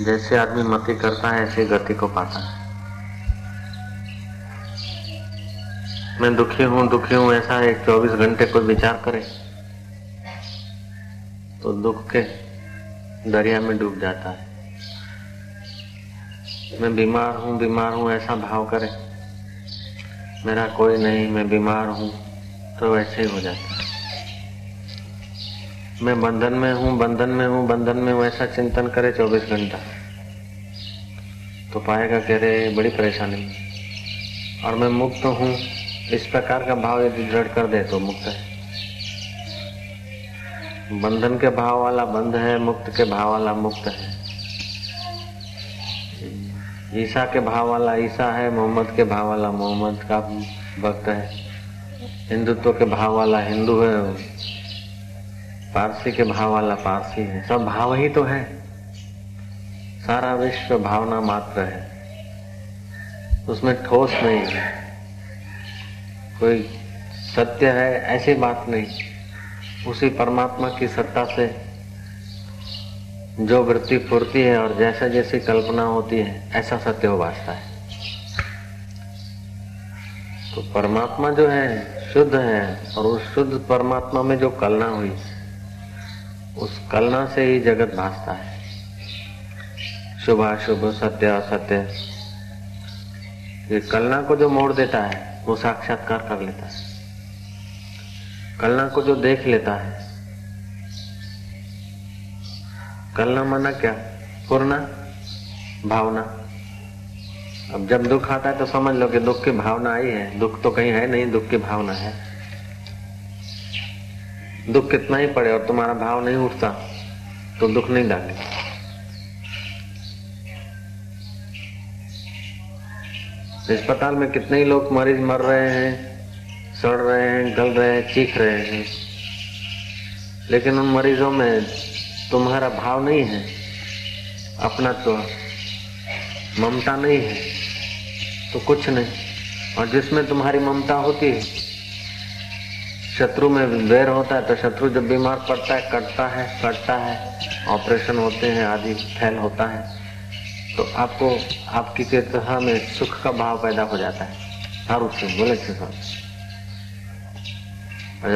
जैसे आदमी मति करता है, ऐसे गति को पाता है। मैं दुखी हूँ दुखी हूँ, ऐसा एक चौबीस घंटे कोई विचार करे तो दुख के दरिया में डूब जाता है। मैं बीमार हूँ बीमार हूँ, ऐसा भाव करे, मेरा कोई नहीं, मैं बीमार हूँ तो वैसे ही हो जाता है। मैं बंधन में हूँ, बंधन में हूँ, बंधन में हूँ, ऐसा चिंतन करे चौबीस घंटा। तो पाएगा कह रहे बड़ी परेशानी। और मैं मुक्त हूँ, इस प्रकार का भाव यदि दृढ़ कर दे तो मुक्त है। बंधन के भाव वाला बंध है, मुक्त के भाव वाला मुक्त है। ईसा के भाव वाला ईसा है, मोहम्मद के भाव वाला मोहम्मद का भक्त है। हिंदुत्व के भाव वाला हिंदू है। पारसी के भाव वाला पारसी है। सब भाव ही तो है। सारा विश्व भावना मात्र है। उसमें ठोस नहीं है। कोई सत्य है, ऐसी बात नहीं। उसी परमात्मा की सत्ता से जो वृत्ति फुरती है और जैसा जैसी कल्पना होती है, ऐसा सत्य हो वास्ता है। तो परमात्मा जो है, शुद्ध है और उस शुद्ध परमात्मा में जो कलना हुई उस कलना से ही जगत भासता है। शुभ अशुभ सत्य, असत्य। ये कलना को जो मोड़ देता है, वो साक्षात्कार कर लेता है। कलना को जो देख लेता है। कलना माना क्या? पूर्णा, भावना। अब जब दुख आता है तो समझ लो कि दुख की भावना आई है। दुख तो कहीं है नहीं, दुख की भावना है। दुख कितना ही पड़े और तुम्हारा भाव नहीं उठता तो दुख नहीं डाले। अस्पताल में कितने ही लोग मरीज़ मर रहे हैं, सड़ रहे हैं, गल रहे हैं, चीख रहे हैं। लेकिन उन मरीजों में तुम्हारा भाव नहीं है, अपना तो ममता नहीं है तो कुछ नहीं। और जिसमें तुम्हारी ममता होती है शत्रु में वैर होता है तो शत्रु जब बीमार पड़ता है कटता है कटता है, ऑपरेशन होते हैं, आदि फैल होता है तो आपको, आपकी चेतना में सुख का भाव पैदा हो जाता है। हर उससे बोले जब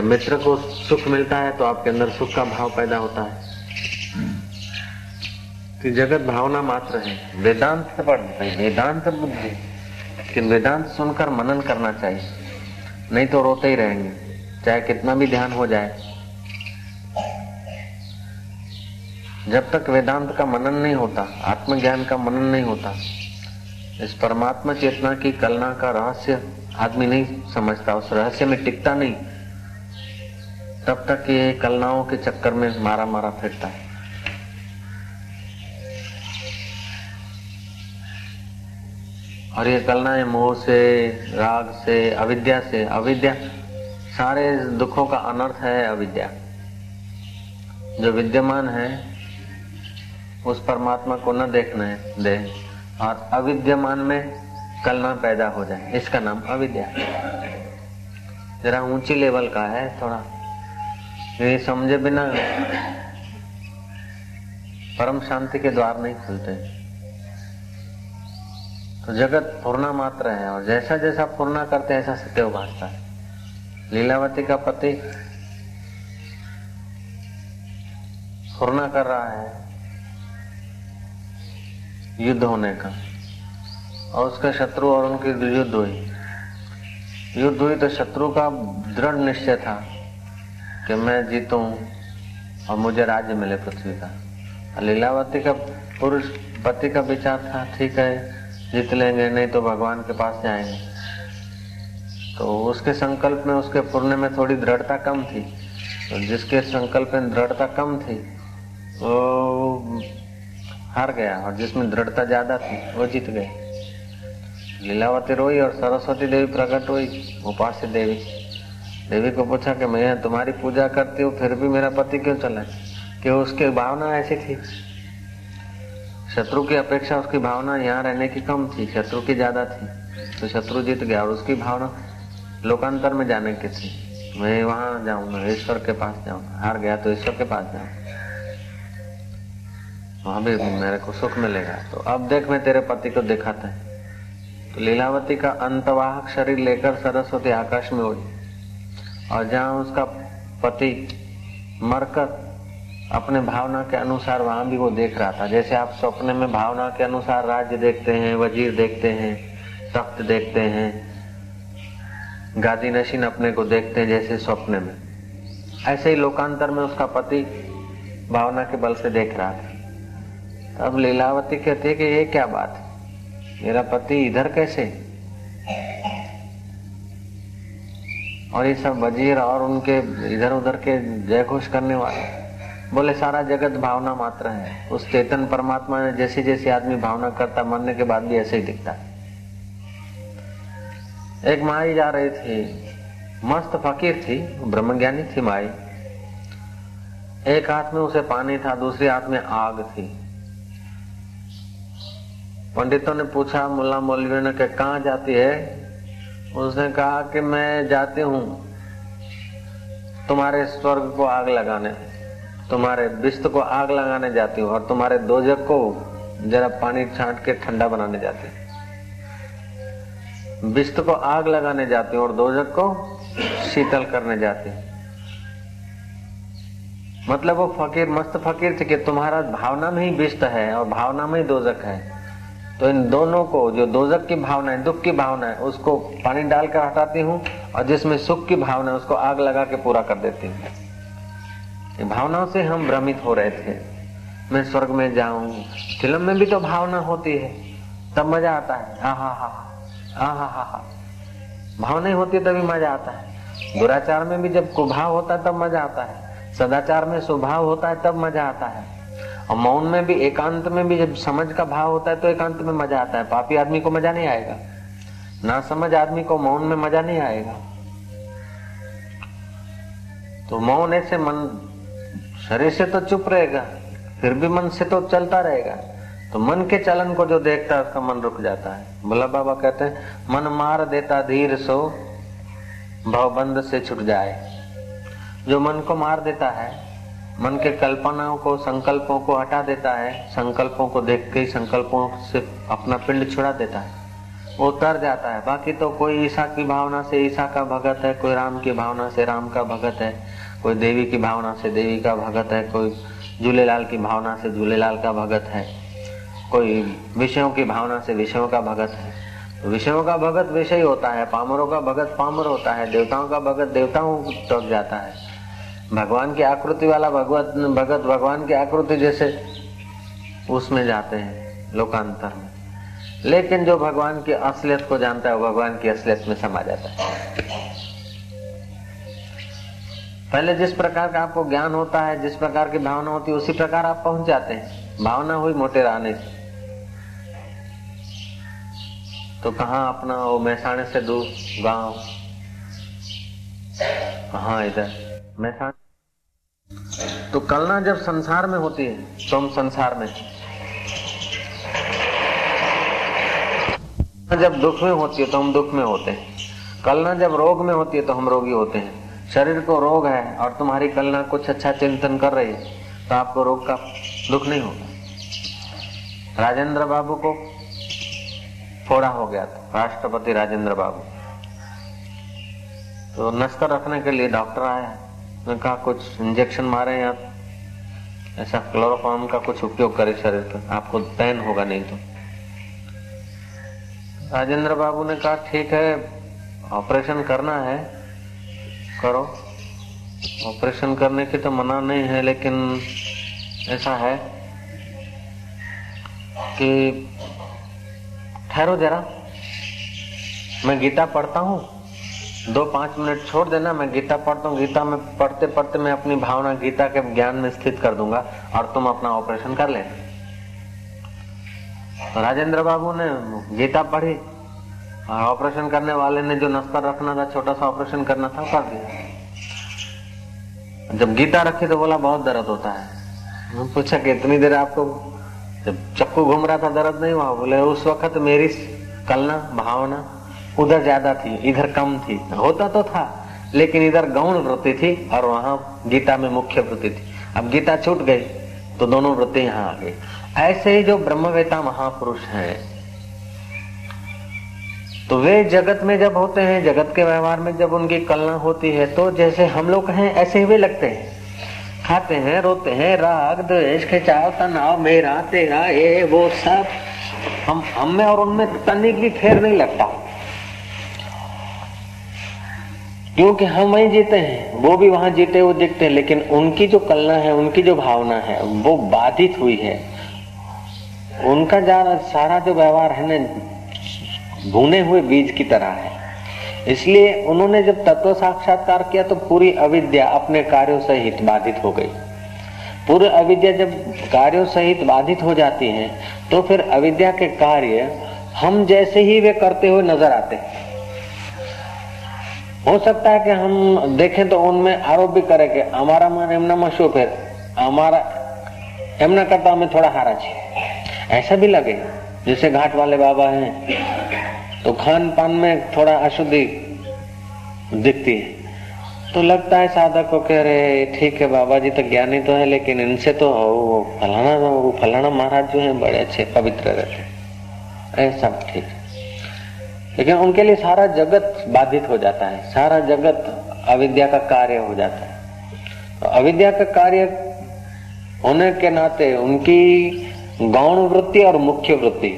मित्र को सुख मिलता है तो आपके अंदर सुख का भाव पैदा होता है। कि जगत भावना मात्र है। वेदांत पढ़ वेदांत बुद्धि वेदांत सुनकर मनन करना चाहिए। नहीं तो रोते ही रहेंगे। चाहे कितना भी ध्यान हो जाए, जब तक वेदांत का मनन नहीं होता, आत्मज्ञान का मनन नहीं होता, इस परमात्मा चेतना की कलना का रहस्य आदमी नहीं समझता, उस रहस्य में टिकता नहीं, तब तक ये कलनाओं के चक्कर में मारा मारा फिरता है। और ये कलनाएँ मोह से, राग से, अविद्या से, अविद्या सारे दुखों का अनर्थ है अविद्या। जो विद्यमान है, उस परमात्मा को न देखने दे, और अविद्यमान में कलना पैदा हो जाए। इसका नाम अविद्या। जरा ऊँची लेवल का है थोड़ा। ये समझे बिना परम शांति के द्वार नहीं खुलते। तो जगत पूर्णा मात्र है, और जैसा जैसा पूर्णा करते हैं, ऐसा सत्य उभासता है। लीलावती का पति फुरना कर रहा है, युद्ध होने का। और उसका शत्रु और उनकी युद्ध हुई। युद्ध हुई तो शत्रु का दृढ़ निश्चय था कि मैं जीतूं और मुझे राज्य मिले पृथ्वी का। लीलावती का पुरुष पति का विचार था, ठीक है, जीत लेंगे, नहीं तो भगवान के पास जाएँगे। तो उसके संकल्प में, उसके पुण्य में थोड़ी दृढ़ता कम थी। तो जिसके संकल्प में दृढ़ता कम थी, वो हार गया और जिसमें दृढ़ता ज़्यादा थी, वो जीत गए। लीलावती रोई और सरस्वती देवी प्रकट हुई, उपास्य देवी। देवी को पूछा कि, मैं तुम्हारी पूजा करती हूँ, फिर भी मेरा पति क्यों चला? कि उसकी भावना ऐसी थी। शत्रु की अपेक्षा उसकी भावना यहाँ रहने की कम थी, शत्रु की ज़्यादा थी। तो शत्रु जीत गया और उसकी भावना लोकांतर में जाने की थी। मैं वहाँ जाऊँगा ईश्वर के पास जाऊँगा हार गया तो ईश्वर के पास जाऊँगा वहाँ भी मेरे को सुख मिलेगा। तो अब देख मैं तेरे पति को दिखाता है। तो लीलावती का अंतवाहक शरीर लेकर सरस्वती आकाश में उड़ी। और जहाँ उसका पति मरकर अपने भावना के अनुसार वहाँ भी वो देख रहा था। जैसे आप सपने में भावना के अनुसार राज्य देखते हैं, वज़ीर देखते हैं, तख्त देखते हैं गादी नशीन अपने को देखते हैं जैसे सपने में। ऐसे ही लोकांतर में उसका पति भावना के बल से देख रहा था। अब लीलावती कहती है कि ये क्या बात है? मेरा पति इधर कैसे? और ये सब वज़ीर और उनके इधर उधर के जय घोष करने वाले। बोले, सारा जगत भावना मात्र है। उस चेतन परमात्मा ने जैसे जैसे आदमी भावना करता, मरने के बाद भी ऐसे ही दिखता है। एक माई जा रही थी। मस्त फकीर थी, ब्रह्मज्ञानी थी माई। एक हाथ में उसे पानी था, दूसरे हाथ में आग थी। पंडितों ने पूछा, मुल्ला मौलवी ने कहा जाती है? उसने कहा कि, मैं जाती हूँ तुम्हारे स्वर्ग को आग लगाने, तुम्हारे विस्त को आग लगाने जाती हूँ और तुम्हारे दोजक को जरा पानी छांट के ठंडा बनाने जाती हूँ। बिस्त को आग लगाने जाती हूँ और दोजक को शीतल करने जाती हूँ। मतलब वो फकीर, मस्त फकीर थे कि तुम्हारा भावना में ही बिस्त है और भावना में ही दोजक है। तो इन दोनों को, जो दोजक की भावना है, दुख की भावना है, उसको पानी डालकर हटाती हूँ और जिसमें सुख की भावना है, उसको आग लगा के पूरा कर देती हूँ। भावनाओं से हम भ्रमित हो रहे थे। मैं स्वर्ग में जाऊँ, फ़िल्म में भी तो भावना होती है। तब मज़ा आता है, हा हा हा। हाँ हाँ हाँ हाँ। भाव नहीं होती तभी मज़ा आता है। दुराचार में भी जब कुभाव होता है, तब मज़ा आता है। सदाचार में स्वभाव होता है, तब मज़ा आता है। और मौन में भी, एकांत में भी जब समझ का भाव होता है तो एकांत में मज़ा आता है। पापी आदमी को मज़ा नहीं आएगा। ना समझ आदमी को मौन में मज़ा नहीं आएगा। तो मौन ऐसे मन, शरीर से तो चुप रहेगा, फिर भी मन से तो चलता रहेगा। तो मन के चलन को जो देखता है, उसका मन रुक जाता है। भोला बाबा कहते हैं, मन मार देता, धीर सो भवबंद से छुट जाए। जो मन को मार देता है, मन के कल्पनाओं को, संकल्पों को हटा देता है, संकल्पों को देख के संकल्पों से अपना पिंड छुड़ा देता है। वो उतर जाता है। बाकी तो कोई ईसा की भावना से, ईसा का भगत है, कोई राम की भावना से, राम का भगत है, कोई देवी की भावना से, देवी का भगत है, कोई झूलेलाल की भावना से, झूलेलाल का भगत है। कोई विषयों की भावना से विषयों का भगत है। तो विषयों का भगत विषय होता है, पामरों का भगत पामर होता है, देवताओं का भगत देवताओं तक जाता है। भगवान की आकृति वाला भगवत, भगत भगवान की आकृति जैसे उसमें जाते हैं लोकांतर में। लेकिन जो भगवान की असलियत को जानता है, वो भगवान की असलियत में समा जाता है। पहले जिस प्रकार का आपको ज्ञान होता है, जिस प्रकार की भावना होती है, उसी प्रकार आप पहुँच जाते हैं। भावना हुई मोटे रहने से तो कहा अपना वो मैसाणे से दूर? गाँव। कहा इधर। मैसाण तो कलना जब संसार में होती है तो हम संसार में। जब दुख में होती है तो हम दुख में होते हैं। कलना जब रोग में होती है तो हम रोगी होते हैं। शरीर को रोग है, और तुम्हारी कलना कुछ अच्छा चिंतन कर रही है तो आपको रोग का दुख नहीं होगा। राजेंद्र बाबू को फोड़ा हो गया था, राष्ट्रपति राजेंद्र बाबू। तो नस्तर रखने के लिए डॉक्टर आया उन्होंने कहा, कुछ इंजेक्शन मारे या ऐसा क्लोरोफॉर्म का कुछ उपयोग करे शरीर पर। आपको पैन होगा, नहीं तो। राजेंद्र बाबू ने कहा, ठीक है, ऑपरेशन करना है। करो। ऑपरेशन करने की तो मना नहीं है, लेकिन ऐसा है कि ठहरो जरा। मैं गीता पढ़ता हूँ। दो पाँच मिनट छोड़ देना, मैं गीता पढ़ता हूँ। गीता में पढ़ते पढ़ते मैं अपनी भावना गीता के ज्ञान में स्थित कर दूँगा और तुम अपना ऑपरेशन कर ले तो राजेंद्र बाबू ने गीता पढ़ी। और ऑपरेशन करने वाले ने जो नस्तर रखना था, छोटा सा ऑपरेशन करना था कर दिया। जब गीता रखी तो बोला, बहुत दर्द होता है। पूछा कि इतनी देर आपको जब चक्कू घूम रहा था, दर्द नहीं हुआ, बोले, उस वक्त मेरी कलना, भावना उधर ज़्यादा थी, इधर कम थी। होता तो था, लेकिन इधर गौण वृत्ति थी और वहाँ गीता में मुख्य वृत्ति थी। अब गीता छूट गई तो दोनों वृत्ति यहाँ आ गई। ऐसे ही जो ब्रह्मवेता महापुरुष हैं तो वे जगत में जब होते हैं, जगत के व्यवहार में जब उनकी कलना होती है तो जैसे हम लोग हैं, ऐसे ही वे लगते हैं। खाते हैं, रोते हैं, राग द्वेष खिंचाव तनाव मेरा, तेरा, ये, वो सब हम हम में और उनमें तनिक भी फेर नहीं लगता। क्योंकि हम वही जीते हैं, वो भी वहाँ जीते हुए दिखते हैं, लेकिन उनकी जो कलना है, उनकी जो भावना है, वो बाधित हुई है। उनका सारा जो व्यवहार है ना, भुने हुए बीज की तरह है। इसलिए उन्होंने जब तत्व साक्षात्कार किया तो पूरी अविद्या अपने कार्यों सहित बाधित हो गई। पूरी अविद्या जब कार्यों सहित बाधित हो जाती है तो फिर अविद्या के कार्य हम जैसे ही वे करते हुए नज़र आते हैं। हो सकता है कि हम देखें तो उनमें आरोप भी करें कि हमारा मन एमना मशहूर है, हमारा एमना करता हमें थोड़ा हारा चाहिए। ऐसा भी लगे, जैसे घाट वाले बाबा हैं तो खान पान में थोड़ा अशुद्धि दिखती है। तो लगता है साधक को कह रहे ठीक है बाबा जी तो ज्ञानी तो है, लेकिन इनसे तो वो फलाना वो फलाना महाराज जो है, बड़े अच्छे, पवित्र रहते ऐसा ठीक लेकिन उनके लिए सारा जगत बाधित हो जाता है, सारा जगत अविद्या का कार्य हो जाता है। तो अविद्या का कार्य होने के नाते उनकी गौण वृत्ति और मुख्य वृत्ति,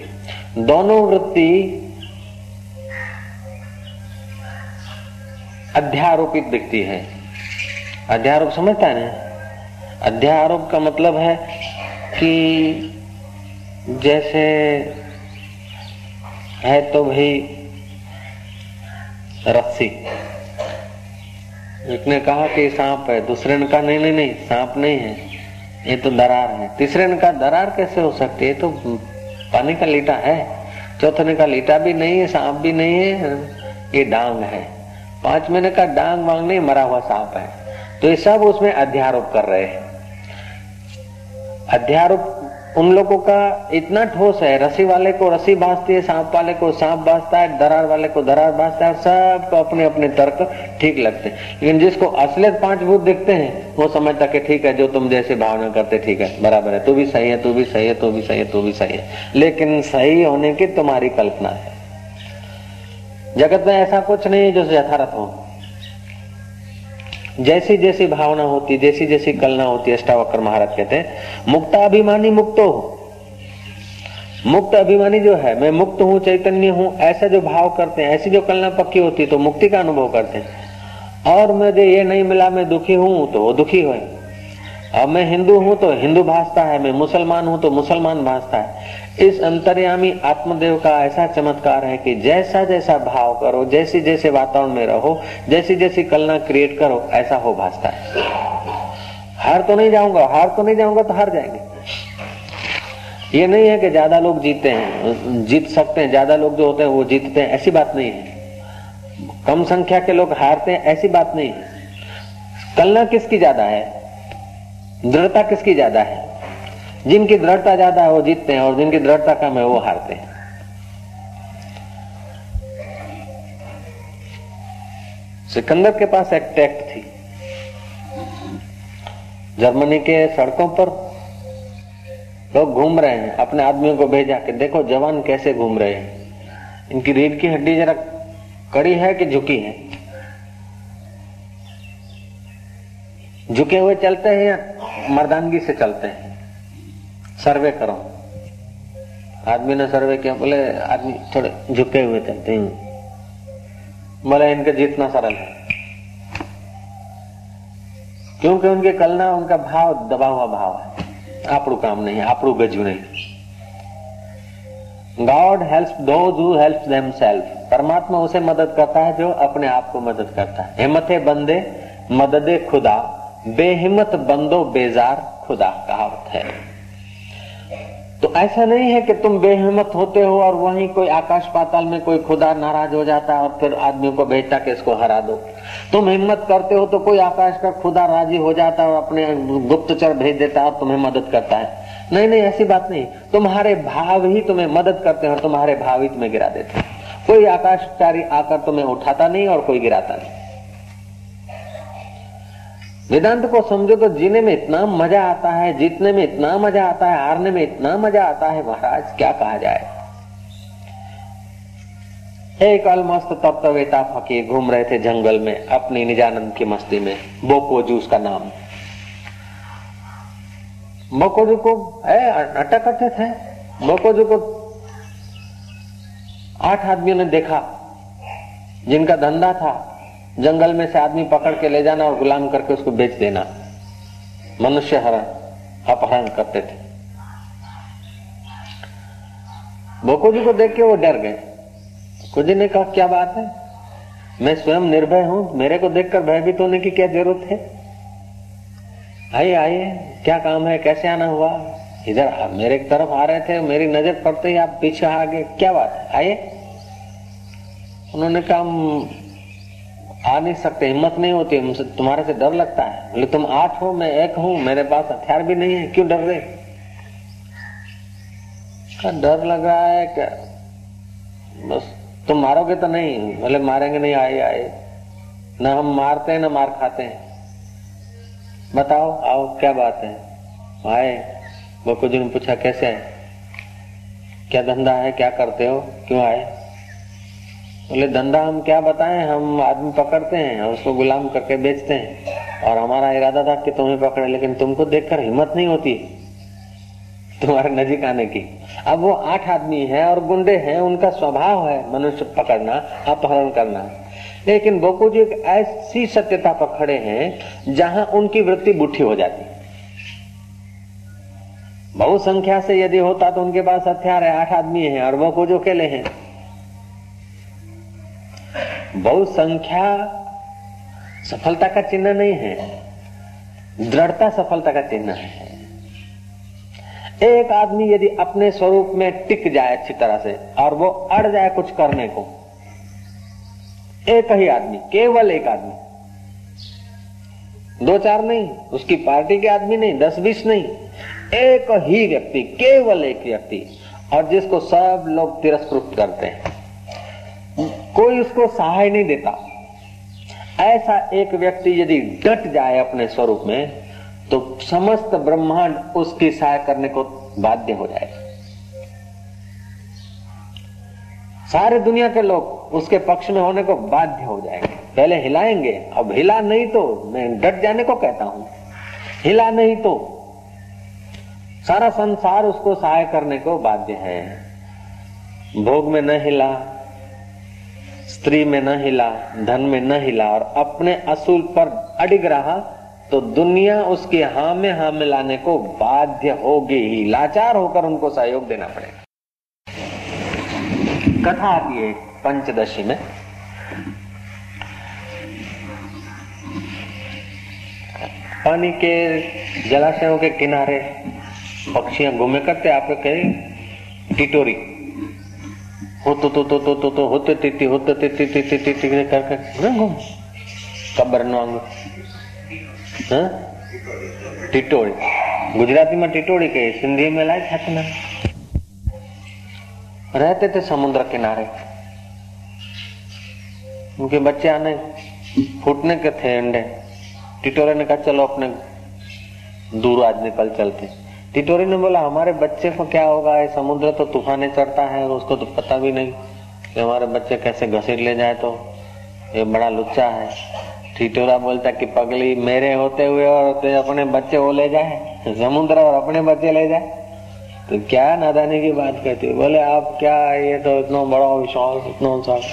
दोनों वृत्ति अध्यारोपित दिखती है। अध्यारोप समझता है ना? अध्यारोप का मतलब है कि जैसे है तो भाई रस्सी। एक ने कहा कि सांप है, दूसरे ने कहा, नहीं नहीं नहीं, सांप नहीं है, ये तो दरार है। तीसरे ने कहा, दरार कैसे हो सकती है? तो पानी का लीटा है, चौथे ने कहा, लीटा भी नहीं है, सांप भी नहीं है, ये डांग है। पाँच महीने का डांग वांग नहीं, मरा हुआ सांप है। तो ये सब उसमें अध्यारोप कर रहे हैं। अध्यारोप उन लोगों का इतना ठोस है रसी वाले को रसी बांधती है, सांप वाले को सांप बांधता है, दरार वाले को दरार बांधता है, सबको अपने अपने तर्क ठीक लगते हैं। लेकिन जिसको असलियत पाँच भूत दिखते हैं, वो समझता कि ठीक है, जो तुम जैसे भावना करते, ठीक है, बराबर है, तू भी सही है, तू भी सही है, तू भी सही है, तू भी सही है। लेकिन सही होने की तुम्हारी कल्पना है। जगत में ऐसा कुछ नहीं है जो यथारथ हो। जैसी जैसी भावना होती, जैसी जैसी कलना होती है अष्टावक्र महाराज कहते हैं, मुक्त अभिमानी मुक्तो मुक्त अभिमानी जो है, मैं मुक्त हूँ, चैतन्य हूँ, ऐसा जो भाव करते हैं, ऐसी जो कलना पक्की होती तो मुक्ति का अनुभव करते हैं। और मुझे ये नहीं मिला, मैं दुखी हूँ तो वो दुखी हुए अब मैं हिंदू हूँ तो हिंदू भाजता है, मैं मुसलमान हूँ तो मुसलमान भाजता है। इस अंतर्यामी आत्मदेव का ऐसा चमत्कार है कि जैसा जैसा भाव करो, जैसे जैसे वातावरण में रहो, जैसी जैसी कलना क्रिएट करो, ऐसा हो भासता है। हार तो नहीं जाऊँगा, हार तो नहीं जाऊँगा तो हार जाएँगे। ये नहीं है कि ज़्यादा लोग जीते हैं, जीत सकते हैं, ज़्यादा लोग जो होते हैं वो जीतते हैं, ऐसी बात नहीं है। कम संख्या के लोग हारते हैं, ऐसी बात नहीं है। कलना किसकी ज़्यादा है? दृढ़ता किसकी ज़्यादा है? जिनकी दृढ़ता ज़्यादा है, वो जीतते हैं, और जिनकी दृढ़ता कम है, वो हारते हैं। सिकंदर के पास एक टैक्ट थी। जर्मनी के सड़कों पर लोग घूम रहे हैं। अपने आदमियों को भेजा के देखो, जवान कैसे घूम रहे हैं। इनकी रीढ़ की हड्डी जरा कड़ी है कि झुकी है? झुके हुए चलते हैं या मर्दानगी से चलते हैं? सर्वे करो। आदमी ने सर्वे किया, बोले, आदमी थोड़े झुके हुए चलते हैं बोले, इनके जीतना सरल है। क्योंकि उनके कलना उनका भाव दबा हुआ भाव है। आपड़ू काम नहीं आपड़ू गजू नहीं God help who help them परमात्मा उसे मदद करता है, जो अपने आप को मदद करता है। हिम्मते बंदे, मददे खुदा, बेहिम्मत बंदो बेजार खुदा कहावत है। तो ऐसा नहीं है कि तुम बेहिम्मत होते हो और वहीं कोई आकाश पाताल में कोई खुदा नाराज़ हो जाता है और फिर आदमियों को भेजता कि इसको हरा दो। तुम हिम्मत करते हो तो कोई आकाश का खुदा राज़ी हो जाता है और अपने गुप्तचर भेज देता है और तुम्हें मदद करता है। नहीं नहीं, ऐसी बात नहीं। तुम्हारे भाव ही तुम्हें मदद करते हैं और तुम्हारे भाव ही तुम्हें गिरा देते हैं। कोई आकाशचारी आकर तुम्हें उठाता नहीं और कोई गिराता नहीं। वेदांत को समझो तो जीने में इतना मज़ा आता है, जीतने में इतना मज़ा आता है, हारने में इतना मज़ा आता है, महाराज, क्या कहा जाए? एक अलमस्त तप्तवेता फकीर घूम रहे थे जंगल में, अपनी निजानंद की मस्ती में बोकोजू उसका नाम। बोकोजू को अटक अटक थे बोकोजू को आठ आदमियों ने देखा, जिनका धंधा था जंगल में से आदमी पकड़ के ले जाना और गुलाम करके उसको बेच देना। मनुष्य हरण अपहरण करते थे। बोकोजी को देख के वो डर गए। कुछ ने कहा, क्या बात है? मैं स्वयं निर्भय हूँ। मेरे को देखकर भयभीत होने की क्या ज़रूरत है? आइए आइए। क्या काम है? कैसे आना हुआ? इधर मेरे तरफ़ आ रहे थे। मेरी नज़र पड़ते ही आप पीछे आ गए। क्या बात है? आइए। उन्होंने कहा आ नहीं सकते, हिम्मत नहीं होती मुझसे तुम्हारे से डर लगता है। बोले, तुम आठ हो, मैं एक हूँ, मेरे पास हथियार भी नहीं है, क्यों डर रहे? डर लग रहा है क्या बस तुम मारोगे तो नहीं बोले मारेंगे नहीं, आए आए। ना हम मारते हैं, न मार खाते हैं। बताओ, आओ, क्या बात है? आए, वो कुछ ने पूछा, कैसे है? क्या धंधा है, क्या करते हो? क्यों आए? बोले, धंधा हम क्या बताएँ? हम आदमी पकड़ते हैं और उसको गुलाम करके बेचते हैं। और हमारा इरादा था कि तुम्हें पकड़े, लेकिन तुमको देखकर हिम्मत नहीं होती तुम्हारे नजीक आने की। अब वो आठ आदमी है और गुंडे हैं, उनका स्वभाव है मनुष्य पकड़ना, अपहरण करना। लेकिन बोकू जी एक ऐसी सत्यता पर खड़े हैं, जहाँ उनकी वृत्ति बुढ़ी हो जाती। बहुसंख्या से यदि होता तो उनके पास हथियार है, आठ आदमी है और बोकू जो अकेले हैं। बहु संख्या सफलता का चिन्ह नहीं है, दृढ़ता सफलता का चिन्ह है। एक आदमी यदि अपने स्वरूप में टिक जाए अच्छी तरह से और वो अड़ जाए कुछ करने को, एक ही आदमी, केवल एक आदमी, दो चार नहीं, उसकी पार्टी के आदमी नहीं, दस बीस नहीं, एक ही व्यक्ति, केवल एक व्यक्ति, और जिसको सब लोग तिरस्कृत करते हैं। कोई उसको सहाय नहीं देता। ऐसा एक व्यक्ति यदि डट जाए अपने स्वरूप में तो समस्त ब्रह्मांड उसकी सहाय करने को बाध्य हो जाएगा। सारे दुनिया के लोग उसके पक्ष में होने को बाध्य हो जाएँगे। पहले हिलाएँगे, अब हिला नहीं तो मैं डट जाने को कहता हूँ। हिला नहीं तो सारा संसार उसको सहाय करने को बाध्य है। भोग में न हिला स्त्री में न हिला, धन में न हिला और अपने असूल पर अडिग रहा तो दुनिया उसके हा में हा मिलाने को बाध्य होगी ही। लाचार होकर उनको सहयोग देना पड़ेगा। कथा आती है पंचदशी में। पानी के जलाशयों के किनारे पक्षियाँ घूमे करते, आप कहे, टिटोरी। हो तो तो तो तो तो तो होते तिथि होते तिथि तिथि तिथि कर कर। घूम। कबर नो टिटोड़ी गुजराती में टिटोड़ी के, सिंधी में लाए छतना रहते थे समुद्र किनारे। उनके बच्चे आने, फूटने के थे अंडे। टिटोरे ने कहा, चलो अपने दूर आज निकल चलते टिटोरी ने बोला हमारे बच्चे को क्या होगा? ये समुद्र तो तूफाने चढ़ता है और उसको तो पता भी नहीं कि हमारे बच्चे कैसे घसीट ले जाए तो। ये बड़ा लुच्चा है। टिटोरा बोलता कि पगली मेरे होते हुए और अपने बच्चे वो ले जाए, समुद्र और अपने बच्चे ले जाए। तो क्या नादानी की बात कहती है? बोले, आप क्या ये तो इतना बड़ा विश्वास, इतना विश्वास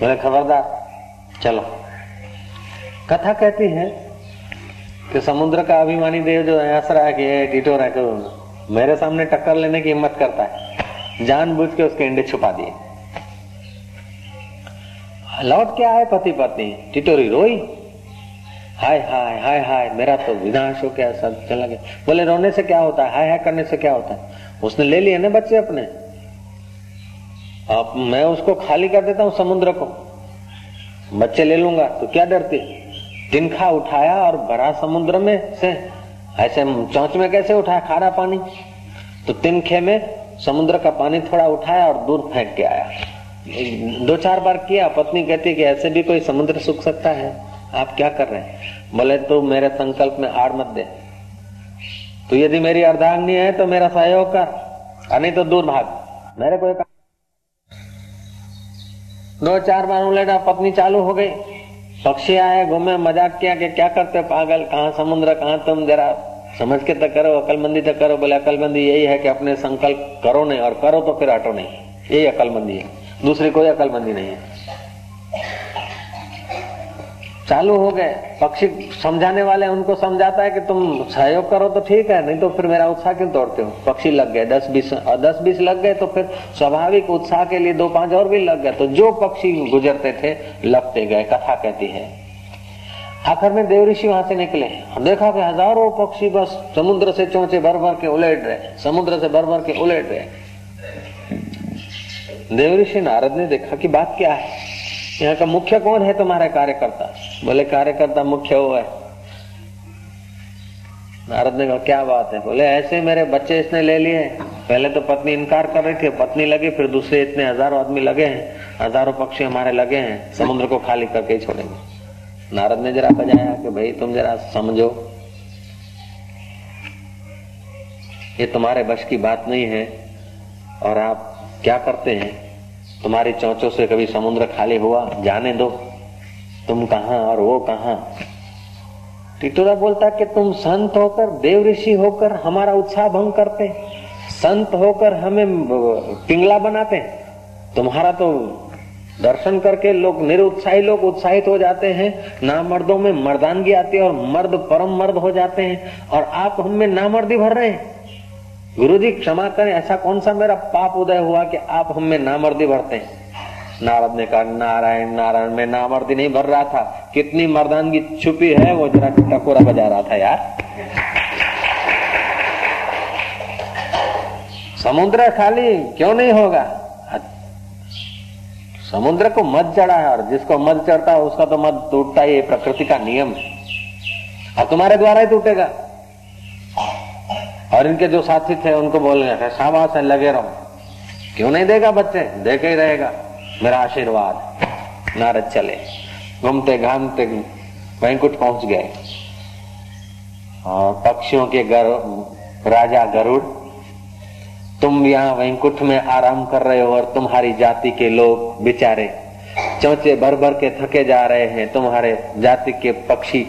बोले, खबरदार, चलो। कथा कहती है कि समुद्र का अभिमानी देव जो हंस रहा है कि ये टिटोरा क्यों मेरे सामने टक्कर लेने की हिम्मत करता है। जानबूझ के उसके अंडे छुपा दिए। लौट क्या है पति पत्नी। टिटोरी रोई। हाय हाय हाय हाय, मेरा तो विनाश हो गया, सब चला गया। बोले, रोने से क्या होता है? हाय हाय, करने से क्या होता है? उसने ले लिए ना बच्चे अपने। अब मैं उसको खाली कर देता हूँ समुद्र को। बच्चे ले लूँगा तो क्या डरती? तिनखा उठाया और भरा समुद्र में से ऐसे चौंच में कैसे उठाया? खारा पानी। तो तिनखे में समुद्र का पानी थोड़ा उठाया और दूर फेंक के आया। दो चार बार किया, पत्नी कहती कि ऐसे भी कोई समुद्र सूख सकता है। आप क्या कर रहे हैं? बोले तो मेरे संकल्प में आड़ मत दे। तो यदि मेरी अर्धांगनी है तो मेरा सहयोग कर नहीं तो दूर भाग। मेरे को दो चार बार उलेटा पत्नी चालू हो गई। पक्षी आए, घूमे, मज़ाक किया कि क्या करते पागल? कहाँ समुद्र, कहाँ तुम? जरा समझ के तो करो, अकलमंदी तो करो, बोले, अकलमंदी यही है कि अपने संकल्प करो नहीं, और करो तो फिर हटो नहीं। यही अकलमंदी है। दूसरी कोई अकलमंदी नहीं है। चालू हो गए। पक्षी समझाने वाले उनको समझाता है कि तुम सहयोग करो तो ठीक है, नहीं तो फिर मेरा उत्साह क्यों तोड़ते हो? पक्षी लग गए, दस बीस दस बीस लग गए तो फिर स्वाभाविक उत्साह के लिए दो पाँच और भी लग गए। तो जो पक्षी गुजरते थे लगते गए, कथा कहती है। आखिर में देव ऋषि वहाँ से निकले। देखा कि हज़ारों पक्षी बस समुद्र से चौचे भर भर के उलेट रहे, समुद्र से भर भर के उलेट रहे। देव ऋषि नारद ने देखा कि बात क्या है? यहाँ का मुख्य कौन है तुम्हारे कार्यकर्ता? बोले, कार्यकर्ता मुख्य वो है। नारद ने कहा, क्या बात है? बोले, ऐसे मेरे बच्चे इसने ले लिए पहले तो पत्नी इनकार कर रही थी, पत्नी लगी, फिर दूसरे इतने हज़ारों आदमी लगे हैं, हज़ारों पक्षी हमारे लगे हैं, समुद्र को खाली करके छोड़ेंगे। नारद ने जरा बजाया कि, भाई, तुम जरा समझो, ये तुम्हारे बस की बात नहीं है, और आप क्या करते हैं? तुम्हारी चौचों से कभी समुद्र खाली हुआ, जाने दो। तुम कहा और वो कहा? टिटोरा बोलता कि तुम संत होकर, देव ऋषि होकर हमारा उत्साह भंग करते संत होकर हमें पिंगला बनाते तुम्हारा तो दर्शन करके लोग, निरुत्साही लोग उत्साहित हो जाते हैं। ना मर्दों में मर्दानगी आती है और मर्द परम मर्द हो जाते हैं। और आप हम नामर्दी भर रहे हैं। गुरु जी क्षमा करें, ऐसा कौन सा मेरा पाप उदय हुआ कि आप हम में नामर्दी भरते हैं? नारद ने कहा, नारायण नारायण, में नामर्दी नहीं भर रहा था। कितनी मर्दानगी छुपी है, वो जरा टकोरा बजा रहा था यार। समुद्र खाली क्यों नहीं होगा? समुद्र को मत चढ़ा है, और जिसको मत चढ़ता है, उसका तो मत टूटता ही प्रकृति का नियम है। और तुम्हारे द्वारा ही टूटेगा। और इनके जो साथी थे उनको बोलने लगे शाबाश है लगे रहो। क्यों नहीं देगा बच्चे? दे के ही रहेगा। मेरा आशीर्वाद। नारद चले। घूमते घामते वैंकुट पहुँच गए। और पक्षियों के गर, राजा गरुड़ तुम यहाँ वैंकुट में आराम कर रहे हो और तुम्हारी जाति के लोग बेचारे चौचे भर भर के थके जा रहे हैं। तुम्हारे जाति के पक्षी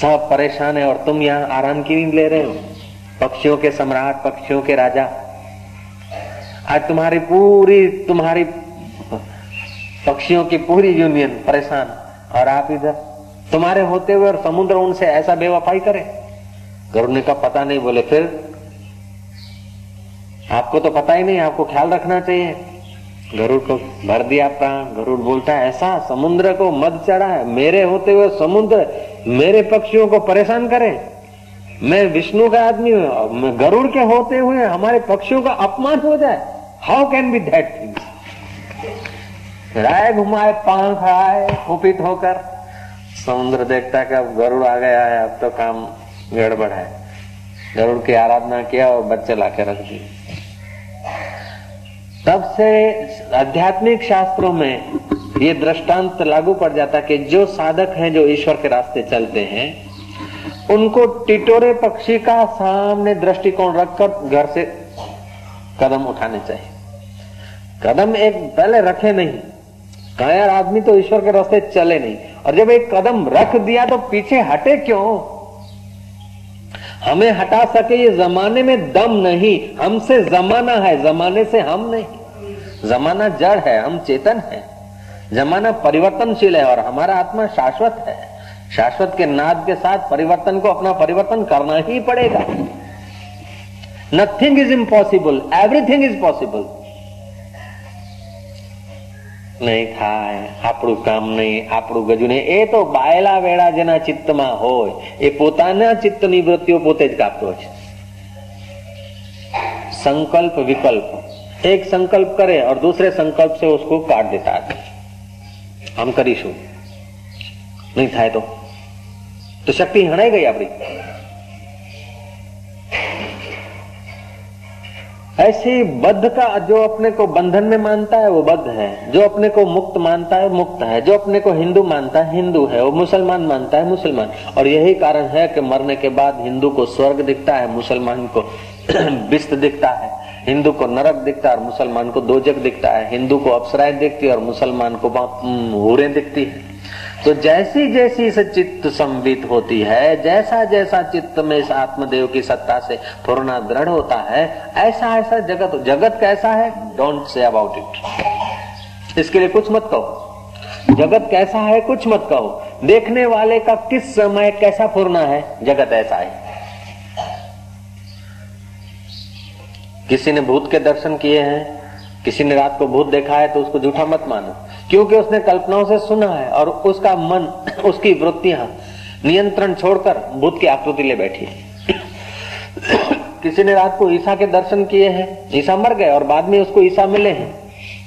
सब परेशान है और तुम यहाँ आराम की नींद ले रहे हो? पक्षियों के सम्राट, पक्षियों के राजा। आज तुम्हारी पूरी, तुम्हारी पक्षियों की पूरी यूनियन परेशान। और आप इधर, तुम्हारे होते हुए और समुद्र उनसे ऐसा बेवफाई करे। गरुड़ ने का पता नहीं, बोले, फिर आपको तो पता ही नहीं, आपको ख्याल रखना चाहिए। गरुड़ को, भर दिया प्राण। गरुड़ बोलता है, ऐसा, समुद्र को मत चढ़ा है। मेरे होते हुए समुद्र मेरे पक्षियों को परेशान करे। मैं विष्णु का आदमी हूँ गरुड़ के होते हुए हमारे पक्षियों का अपमान हो जाए। How can be that thing राय घुमाए पांख आए कुपित होकर समुद्र देखता कि अब गरुड़ आ गया है, अब तो काम गड़बड़ है। गरुड़ की आराधना किया और बच्चे लाके रख दिए। तब से आध्यात्मिक शास्त्रों में ये दृष्टांत लागू पड़ जाता कि जो साधक हैं, जो ईश्वर के रास्ते चलते हैं उनको टिटोरे पक्षी का सामने दृष्टिकोण रखकर घर से कदम उठाने चाहिए। कदम एक पहले रखे नहीं। कायर आदमी तो ईश्वर के रास्ते चले नहीं। और जब एक कदम रख दिया तो पीछे हटे क्यों? हमें हटा सके ये जमाने में दम नहीं। हमसे जमाना है, जमाने से हम नहीं। जमाना जड़ है, हम चेतन है। जमाना परिवर्तनशील है और हमारा आत्मा शाश्वत है। शाश्वत के नाद के साथ परिवर्तन को अपना परिवर्तन करना ही पड़ेगा। Nothing is impossible everything is possible નહીં થાય આપણું કામ નહીં આપણું ગજુ નહીં એ તો બાયલા વેળા જેના ચિત્તમાં હોય એ પોતાના ચિત્તની વૃત્તિઓ પોતે જ કાપતો છે संकल्प विकल्प। एक संकल्प करे और दूसरे संकल्प से उसको काट देता है। हम करीशू। नहीं था તો શક્તિ હણાઈ ગઈ આપણી ऐसी बद्ध का जो अपने को बंधन में मानता है वो बद्ध है जो अपने को मुक्त मानता है मुक्त है जो अपने को हिंदू मानता है हिंदू है वो मुसलमान मानता है मुसलमान और यही कारण है कि मरने के बाद हिंदू को स्वर्ग दिखता है मुसलमान को बिस्त दिखता है हिंदू को नरक दिखता है और मुसलमान को दोजक दिखता है हिंदू को अप्सराएं दिखती है और मुसलमान को हूरे दिखती है तो जैसी जैसी इस चित्त संबित होती है, जैसा जैसा चित्त में इस आत्मदेव की सत्ता से पूर्णा दृढ़ होता है, ऐसा ऐसा जगत जगत कैसा है? डोंट से अबाउट इट इसके लिए कुछ मत कहो। जगत कैसा है, कुछ मत कहो। देखने वाले का किस समय कैसा पूर्णा है, जगत ऐसा है। किसी ने भूत के दर्शन किए हैं, किसी ने रात को भूत देखा है तो उसको झूठा मत मानो। क्योंकि उसने कल्पनाओं से सुना है और उसका मन, उसकी वृत्तियाँ नियंत्रण छोड़कर भूत की आकृति ले बैठी है। किसी ने रात को ईसा के दर्शन किए हैं, ईसा मर गए और बाद में उसको ईसा मिले हैं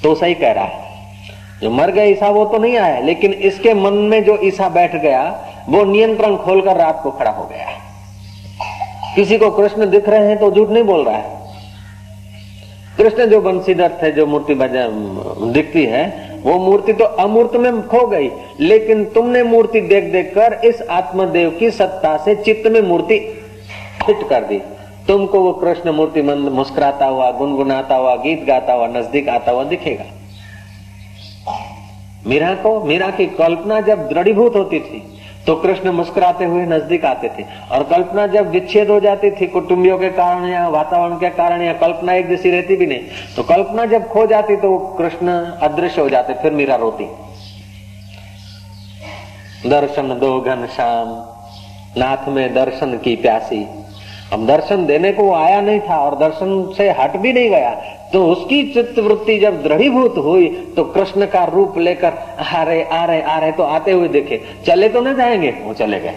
तो सही कह रहा है। जो मर गए ईसा, वो तो नहीं आया, लेकिन इसके मन में जो ईसा बैठ गया, वो नियंत्रण खोलकर रात को खड़ा हो गया। किसी को कृष्ण दिख रहे हैं तो झूठ नहीं बोल रहा है। कृष्ण जो बंशीधर थे, जो मूर्ति दिखती है वो मूर्ति तो अमूर्त में खो गई, लेकिन तुमने मूर्ति देख देख कर इस आत्मदेव की सत्ता से चित्त में मूर्ति फिट कर दी। तुमको वो कृष्ण मूर्ति मंद मुस्कुराता हुआ, गुनगुनाता हुआ, गीत गाता हुआ, नज़दीक आता हुआ दिखेगा। मीरा को, मीरा की कल्पना जब दृढ़ीभूत होती थी तो कृष्ण मुस्कुराते हुए नज़दीक आते थे और कल्पना जब विच्छेद हो जाती थी कुटुंबियों के कारण या वातावरण के कारण या कल्पना एक जैसी रहती भी नहीं तो कल्पना जब खो जाती तो कृष्ण अदृश्य हो जाते, फिर मीरा रोती। दर्शन दो घन श्याम, नाथ में दर्शन की प्यासी। अब दर्शन देने को वो आया नहीं था और दर्शन से हट भी नहीं गया। तो उसकी चित्त वृत्ति जब दृढ़ीभूत हुई तो कृष्ण का रूप लेकर आ रहे आ रहे आ रहे तो आते हुए देखे। चले तो ना जाएँगे, वो चले गए।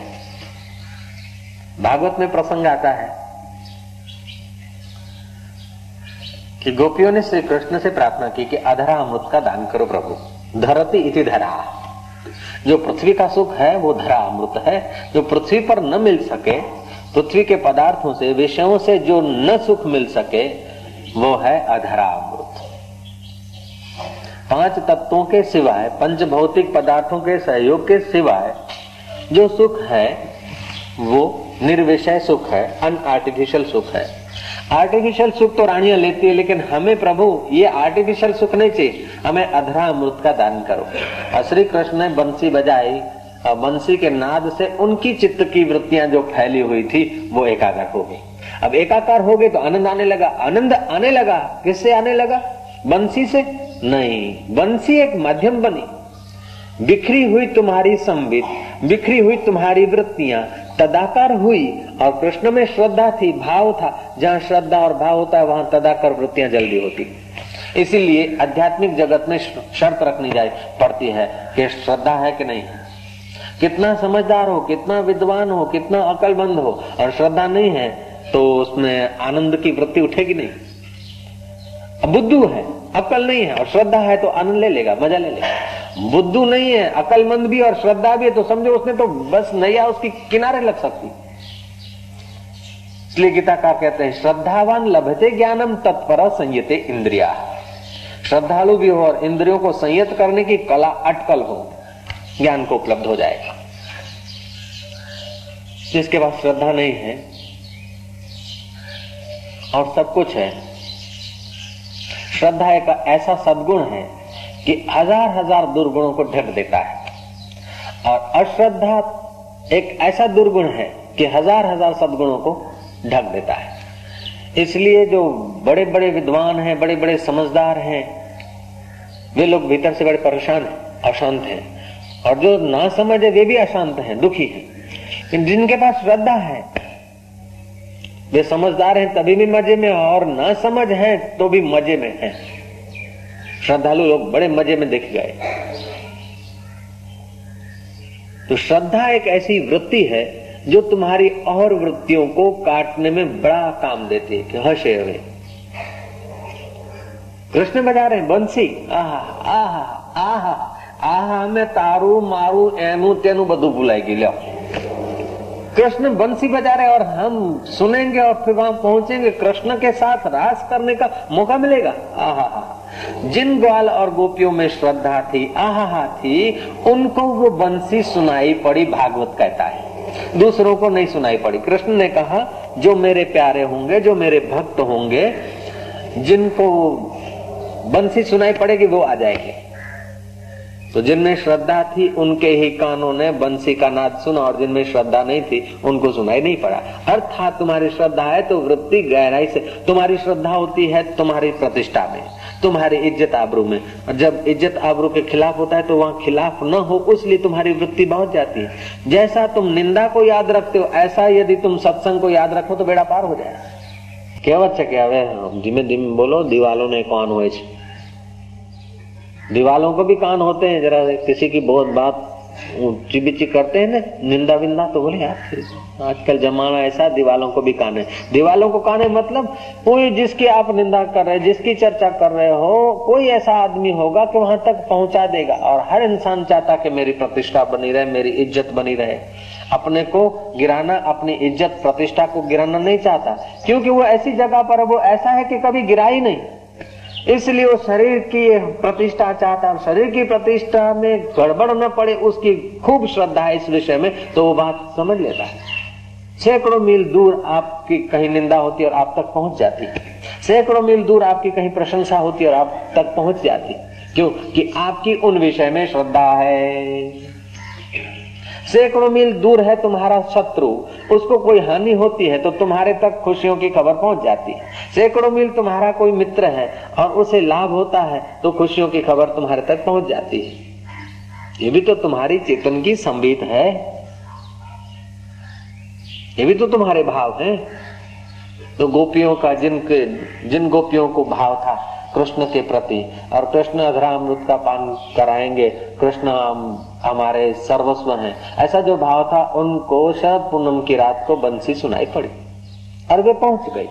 भागवत में प्रसंग आता है कि गोपियों ने श्री कृष्ण से प्रार्थना की कि अधरा अमृत का दान करो प्रभु। धरती इति धरा। जो पृथ्वी का सुख है, वो धरा अमृत है। जो पृथ्वी पर न मिल सके, पृथ्वी के पदार्थों से, विषयों से जो न सुख मिल सके वो है अधरा अमृत पाँच तत्वों के सिवाय, पंच भौतिक पदार्थों के सहयोग के सिवाय जो सुख है, वो निर्विषय सुख है अन आर्टिफिशियल सुख है। आर्टिफिशियल सुख तो रानियाँ लेती है, लेकिन हमें प्रभु, ये आर्टिफिशियल सुख नहीं चाहिए। हमें अधरा अमृत का दान करो। श्री कृष्ण ने बंसी बजाई बंसी के नाद से उनकी चित्त की वृत्तियाँ जो फैली हुई थी, वो एकाग्र हो गई। अब एकाकार हो गए तो आनंद आने लगा। आनंद आने लगा। किससे आने लगा? बंसी से? नहीं, बंसी एक माध्यम बनी। बिखरी हुई तुम्हारी संबित बिखरी हुई तुम्हारी वृत्तियाँ, तदाकार हुई और कृष्ण में श्रद्धा थी, भाव था। जहाँ श्रद्धा और भाव होता है, वहाँ तदाकर वृत्तियाँ जल्दी होती। इसीलिए आध्यात्मिक जगत में शर्त रखनी जाए पड़ती है कि श्रद्धा है कि नहीं कितना समझदार हो, कितना विद्वान हो, कितना अकलबंद हो, और श्रद्धा नहीं है तो उसमें आनंद की वृत्ति उठेगी नहीं। बुद्धू है, अकल नहीं है और श्रद्धा है तो आनंद ले लेगा, मज़ा ले लेगा। बुद्धू नहीं है, अकलमंद भी और श्रद्धा भी है तो समझो उसने तो बस नैया उसकी किनारे लग सकती। इसलिए गीता गीताकार कहते हैं, श्रद्धावान लभते ज्ञानम तत्पर संयते इंद्रिया। श्रद्धालु भी हो और इंद्रियों को संयत करने की कला अटकल हो, ज्ञान को उपलब्ध हो जाएगा। जिसके पास श्रद्धा नहीं है और सब कुछ है। श्रद्धा एक ऐसा सदगुण है कि हज़ार हज़ार दुर्गुणों को ढक देता है। और अश्रद्धा एक ऐसा दुर्गुण है कि हज़ार हज़ार सदगुणों को ढक देता है। इसलिए जो बड़े बड़े विद्वान हैं बड़े बड़े समझदार हैं, वे लोग भीतर से बड़े परेशान हैं, अशांत हैं। और जो ना समझ है वे भी अशांत हैं, दुखी हैं। जिनके पास श्रद्धा है वे समझदार हैं तभी भी मजे में और न समझ है तो भी मजे में है श्रद्धालु लोग बड़े मजे में देख गए तो श्रद्धा एक ऐसी वृत्ति है जो तुम्हारी और वृत्तियों को काटने में बड़ा काम देती है कि हसे हुए कृष्ण बजा रहे बंसी आहा आहा आहा आहा मैं तारू मारू एनु तेनु બધું ભૂલાઈ ગયું कृष्ण बंसी बजा रहे और हम सुनेंगे और फिर वहाँ पहुँचेंगे। कृष्ण के साथ रास करने का मौका मिलेगा। आहा जिन ग्वाल और गोपियों में श्रद्धा थी आहा थी, उनको वो बंसी सुनाई पड़ी भागवत कहता है। दूसरों को नहीं सुनाई पड़ी। कृष्ण ने कहा, जो मेरे प्यारे होंगे, जो मेरे भक्त होंगे, जिनको बंसी सुनाई पड़ेगी, वो आ जाएँगे। तो जिनमें श्रद्धा थी उनके ही कानों ने बंसी का नाद सुना और जिनमें श्रद्धा नहीं थी उनको सुनाई नहीं पड़ा अर्थात तुम्हारी श्रद्धा है तो वृत्ति गहराई से तुम्हारी श्रद्धा होती है तुम्हारी प्रतिष्ठा में तुम्हारी इज्जत आबरू में और जब इज्जत आबरू के खिलाफ होता है तो वहां खिलाफ न हो इसलिए तुम्हारी वृत्ति बहुत जाती है जैसा तुम निंदा को याद रखते हो ऐसा यदि तुम सत्संग को याद रखो तो बेड़ा पार हो जाएगा કહેવત છે કે હવે ધીમે ધીમે બોલો દિવાલો ને કોણ હોય છે दीवालों को भी कान होते हैं, जरा किसी की बहुत बात ऊँची बिची करते हैं ना निंदा विंदा तो बोले यार आजकल जमाना ऐसा दीवालों को भी कान है। दीवालों को कान है मतलब कोई जिसकी आप निंदा कर रहे जिसकी चर्चा कर रहे हो, कोई ऐसा आदमी होगा कि वहाँ तक पहुँचा देगा। और हर इंसान चाहता कि मेरी प्रतिष्ठा बनी रहे, मेरी इज़्ज़त बनी रहे। अपने को गिराना, अपनी इज़्ज़त, प्रतिष्ठा को गिराना नहीं चाहता। क्योंकि वो ऐसी जगह पर है, वो ऐसा है कि कभी गिरा ही नहीं। इसलिए वो शरीर की प्रतिष्ठा चाहता है। शरीर की प्रतिष्ठा में गड़बड़ न पड़े, उसकी खूब श्रद्धा है इस विषय में तो वो बात समझ लेता है। सैकड़ों मील दूर आपकी कहीं निंदा होती और आप तक पहुँच जाती। सैकड़ों मील दूर आपकी कहीं प्रशंसा होती और आप तक पहुँच जाती। क्यों? कि आपकी उन विषय में श्रद्धा है। सैकड़ों मील दूर है तुम्हारा शत्रु। उसको कोई हानि होती है तो तुम्हारे तक खुशियों की खबर पहुँच जाती है। सैकड़ों मील तुम्हारा कोई मित्र है और उसे लाभ होता है तो खुशियों की खबर तुम्हारे तक पहुँच जाती है। ये भी तो तुम्हारी चेतन की संबित है। ये भी तो तुम्हारे भाव हैं। तो गोपियों का जिनके जिन गोपियों को भाव था कृष्ण के प्रति और कृष्ण अमृत का पान कराएँगे, कृष्ण हमारे सर्वस्व हैं। ऐसा जो भाव था, उनको शरद पूनम की रात को बंसी सुनाई पड़ी और वे पहुँच गई।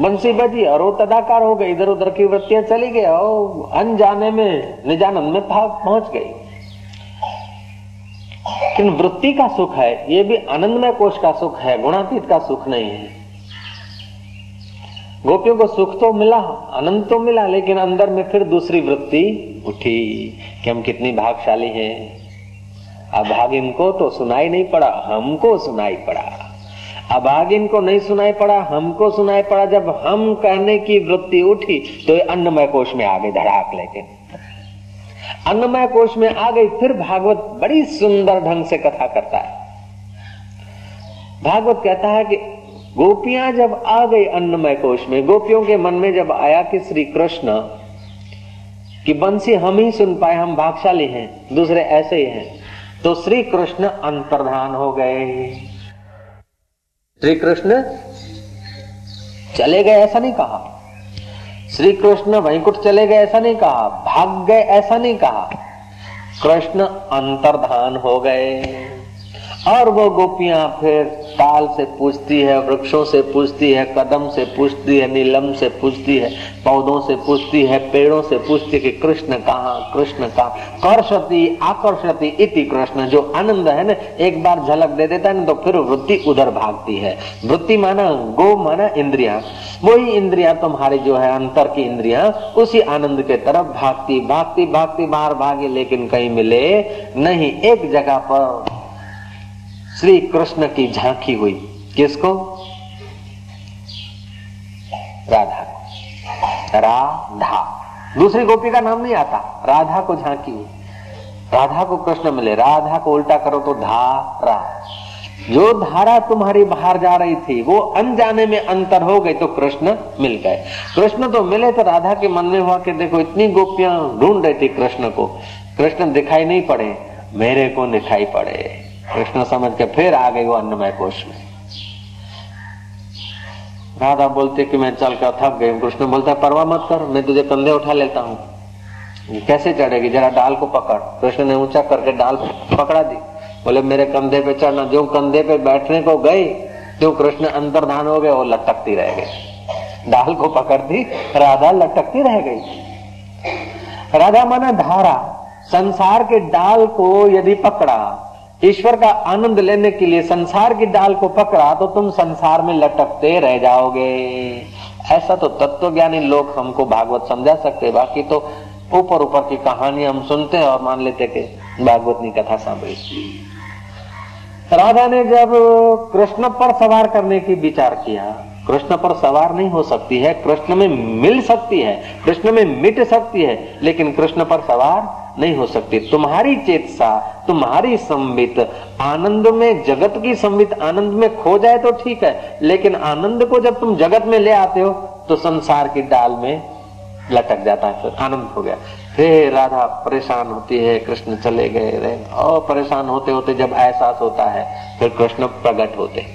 बंसी बजी और वो तदाकार हो गई इधर उधर की वृत्तियाँ चली गई और अनजाने में, निजानंद में पहुँच गई। वृत्ति का सुख है, ये भी आनंदमय कोष का सुख है, गुणातीत का सुख नहीं है। गोपियों को सुख तो मिला, आनंद तो मिला, लेकिन अंदर में फिर दूसरी वृत्ति उठी कि हम कितनी भागशाली हैं। अब भाग इनको तो सुनाई नहीं पड़ा, हमको सुनाई पड़ा। अब आगे इनको नहीं सुनाई पड़ा, हमको सुनाई पड़ा। जब हम कहने की वृत्ति उठी तो ये अन्नमय कोश में आगे धड़ाक लेके। अन्नमय कोश में आ गई, फिर भागवत बड़ी सुंदर ढंग से कथा करता है। भागवत कहता है कि गोपियाँ जब आ गई अन्नमय कोश में, गोपियों के मन में जब आया कि श्री कृष्ण, की बंसी हम ही सुन पाए, हम भागशाली हैं, दूसरे ऐसे ही हैं तो श्री कृष्ण अंतर्धान हो गए। श्री कृष्ण चले गए, ऐसा नहीं कहा। श्री कृष्ण वैकुंठ चले गए, ऐसा नहीं कहा। भाग गए, ऐसा नहीं कहा। कृष्ण अंतर्धान हो गए। और वो गोपियाँ फिर ताल से पूछती है, वृक्षों से पूछती है, कदम से पूछती है, नीलम से पूछती है, पौधों से पूछती है, पेड़ों से पूछती है कि कृष्ण कहा कृष्ण कहा। कर्षति, आकर्षति इति कृष्ण, जो आनंद है ना, एक बार झलक दे देता है ना तो फिर वृत्ति उधर भागती है। वृत्ति माना गो माना इंद्रिया। वही इंद्रिया तुम्हारी जो है अंतर की इंद्रिया, उसी आनंद के तरफ़ भागती भागती भागती, बाहर भागे, लेकिन कहीं मिले नहीं। एक जगह पर श्री कृष्ण की झांकी हुई। किसको? राधा राधा। दूसरी गोपी का नाम नहीं आता। राधा को झांकी हुई। राधा को कृष्ण मिले। राधा को उल्टा करो तो धारा। जो धारा तुम्हारी बाहर जा रही थी, वो अनजाने में अंतर हो गई तो कृष्ण मिल गए। कृष्ण तो मिले तो राधा के मन में हुआ कि देखो, इतनी गोपियाँ ढूंढ रही थी कृष्ण को। कृष्ण दिखाई नहीं पड़े। मेरे को दिखाई पड़े। कृष्ण समझ के फिर आ गई वो अन्नमय कोश में। राधा बोलते कि मैं चल कर थक गई कृष्ण बोलता, परवाह मत कर, मैं तुझे कंधे उठा लेता हूँ। कैसे चढ़ेगी? जरा डाल को पकड़। कृष्ण ने ऊँचा करके डाल पकड़ा दी। बोले, मेरे कंधे पे चढ़ना, जो कंधे पे बैठने को गई जो कृष्ण अंतर्धान हो गए वो लटकती रह गई। डाल को पकड़ दी, राधा लटकती रह गई। राधा माना धारा, संसार के डाल को यदि पकड़ा ईश्वर का आनंद लेने के लिए संसार की डाल को पकड़ा तो तुम संसार में लटकते रह जाओगे। ऐसा तो तत्व ज्ञानी लोग हमको भागवत समझा सकते बाकी तो ऊपर ऊपर की कहानी हम सुनते हैं और मान लेते कि भागवत की कथा सांभ राधा ने जब कृष्ण पर सवार करने की विचार किया कृष्ण पर सवार नहीं हो सकती है, कृष्ण में मिल सकती है, कृष्ण में मिट सकती है, लेकिन कृष्ण पर सवार नहीं हो सकती। तुम्हारी चेतसा तुम्हारी संबित आनंद में, जगत की संबित आनंद में खो जाए तो ठीक है, लेकिन आनंद को जब तुम जगत में ले आते हो तो संसार की डाल में लटक जाता है फिर, आनंद हो गया। फिर राधा, परेशान होती है, कृष्ण चले गए और परेशान होते होते जब एहसास होता है, फिर कृष्ण प्रकट होते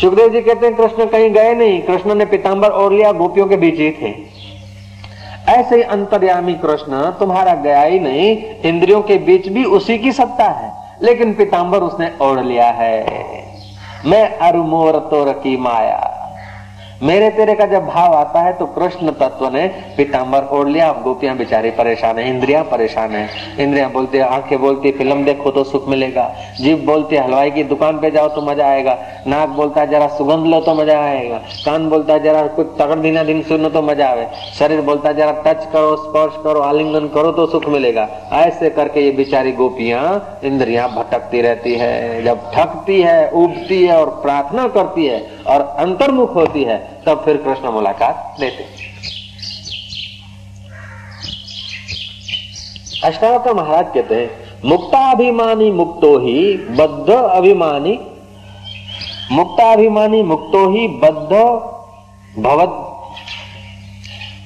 सुखदेव जी कहते हैं, कृष्ण कहीं गए नहीं। कृष्ण ने पिताम्बर और लिया, गोपियों के बीच ही थे। ऐसे ही अंतर्यामी कृष्ण, तुम्हारा गया ही नहीं। इंद्रियों के बीच भी उसी की सत्ता है। लेकिन पिताम्बर उसने ओढ़ लिया है। मैं अरुमोर तो की माया। मेरे तेरे का जब भाव आता है तो कृष्ण तत्व ने पीताम्बर ओढ़ लिया। अब गोपियाँ बेचारी परेशान है, इंद्रिया परेशान है। इंद्रिया बोलती है, आँखें बोलती है, फ़िल्म देखो तो सुख मिलेगा। जीव बोलती है, हलवाई की दुकान पे जाओ तो मज़ा आएगा। नाक बोलता है, जरा सुगंध लो तो मज़ा आएगा। कान बोलता है, जरा कुछ तगड़ दिना दिन सुनो तो मज़ा आवे। शरीर बोलता है, जरा टच करो, स्पर्श करो, आलिंगन करो तो सुख मिलेगा। ऐसे करके ये बेचारी गोपियाँ इंद्रिया भटकती रहती है। जब थकती है, उबती है और प्रार्थना करती है और अंतर्मुख होती है, तब फिर कृष्ण मुलाकात देते अष्टावकर महाराज कहते हैं, मुक्ताभिमानी मुक्तो ही, बद्ध अभिमानी, मुक्ताभिमानी मुक्तो ही, बद्ध भवत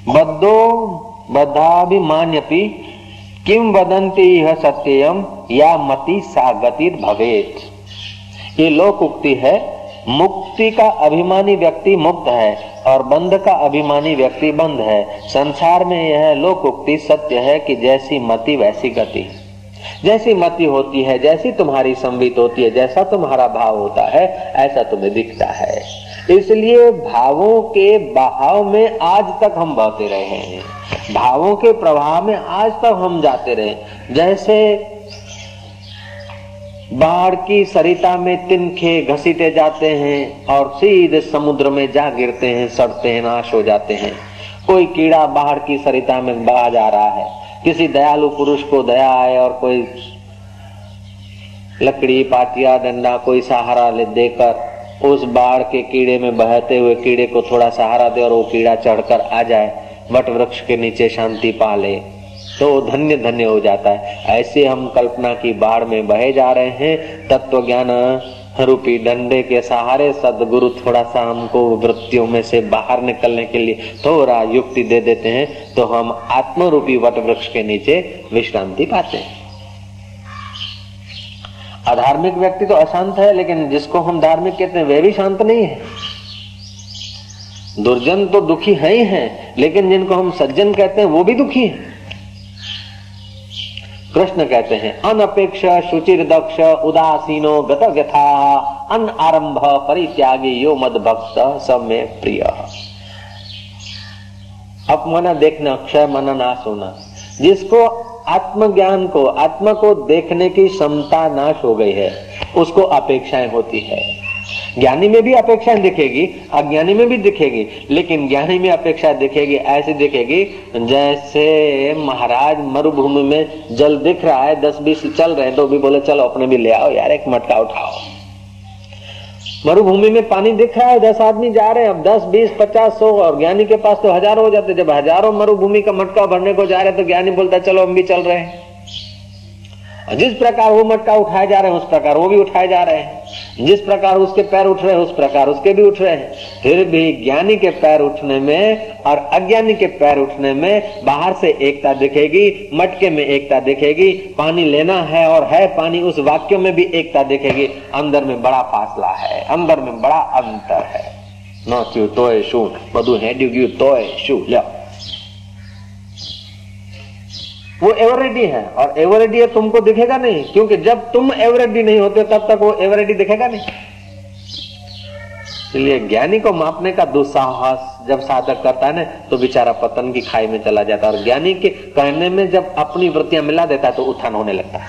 बद्धो बद्धाभिमान्यपि किम वदंती यह सत्यम या मति सागतित भवेत ये लोक उक्ति है मुक्ति का अभिमानी व्यक्ति मुक्त है और बंध का अभिमानी व्यक्ति बंध है। संसार में यह लोक उक्ति सत्य है कि जैसी मति वैसी गति। जैसी मति होती है, जैसी तुम्हारी संवित होती है, जैसा तुम्हारा भाव होता है, ऐसा तुम्हें दिखता है। इसलिए भावों के बहाव में आज तक हम बहते रहे हैं। भावों के प्रभाव में आज तक हम जाते रहे। जैसे बाढ़ की सरिता में तिनखे घसीटे जाते हैं और सीधे समुद्र में जा गिरते हैं, सड़ते हैं, नाश हो जाते हैं। कोई कीड़ा बाढ़ की सरिता में बहा जा रहा है। किसी दयालु पुरुष को दया आए और कोई लकड़ी, पाटिया, डंडा, कोई सहारा ले देकर उस बाढ़ के कीड़े में बहते हुए कीड़े को थोड़ा सहारा दे और वो कीड़ा चढ़कर आ जाए वट वृक्ष के नीचे शांति पा ले। तो धन्य धन्य हो जाता है। ऐसे हम कल्पना की बाढ़ में बहे जा रहे हैं। तत्व ज्ञान रूपी डंडे के सहारे सदगुरु थोड़ा सा हमको वृत्तियों में से बाहर निकलने के लिए थोड़ा युक्ति दे देते हैं तो हम आत्म रूपी वट वृक्ष के नीचे विश्रांति पाते हैं। अधार्मिक व्यक्ति तो अशांत है, लेकिन जिसको हम धार्मिक कहते हैं, वह भी शांत नहीं है। दुर्जन तो दुखी है ही है, लेकिन जिनको हम सज्जन कहते हैं, वो भी दुखी है। कृष्ण कहते हैं, अनपेक्ष शुचिर दक्ष उदासीनो गत व्यथा अन आरंभ परित्यागी यो मद भक्त में प्रिय। अपमना देखना, क्षय मना, नाश होना। जिसको आत्मज्ञान को, आत्मा को देखने की क्षमता नाश हो गई है, उसको अपेक्षाएँ होती है। ज्ञानी में भी अपेक्षाएँ दिखेगी, अज्ञानी में भी दिखेगी, लेकिन ज्ञानी में अपेक्षा दिखेगी, ऐसी दिखेगी, जैसे महाराज मरुभूमि में जल दिख रहा है, दस बीस चल रहे तो भी बोले, चलो, अपने भी ले आओ यार, एक मटका उठाओ। मरुभूमि में पानी दिख रहा है, दस आदमी जा रहे हैं, अब दस, बीस, पचास, सौ, और ज्ञानी के पास तो हज़ारों हो जाते जब हज़ारों मरुभूमि का मटका भरने को जा रहे तो ज्ञानी बोलता चलो, हम भी चल रहे हैं। जिस प्रकार वो मटका उठाए जा रहे हैं, उस प्रकार वो भी उठाए जा रहे हैं। जिस प्रकार उसके पैर उठ रहे हैं उस प्रकार उसके भी उठ रहे हैं फिर भी ज्ञानी के पैर उठने में और अज्ञानी के पैर उठने में बाहर से एकता दिखेगी मटके में एकता दिखेगी पानी लेना है और है पानी उस वाक्य में भी एकता दिखेगी अंदर में बड़ा फासला है अंदर में बड़ा अंतर है न क्यों तोय शू બધું હેડ્યું ગયું તોય શું લ્યો वो एवरेडी है। और एवरेडी है, तुमको दिखेगा नहीं, क्योंकि जब तुम एवरेडी नहीं होते, तब तक वो एवरेडी दिखेगा नहीं। इसलिए ज्ञानी को मापने का दुस्साहस जब साधक करता है ना तो बेचारा पतन की खाई में चला जाता है। और ज्ञानी के कहने में जब अपनी वृत्तियाँ मिला देता है तो उत्थान होने लगता है।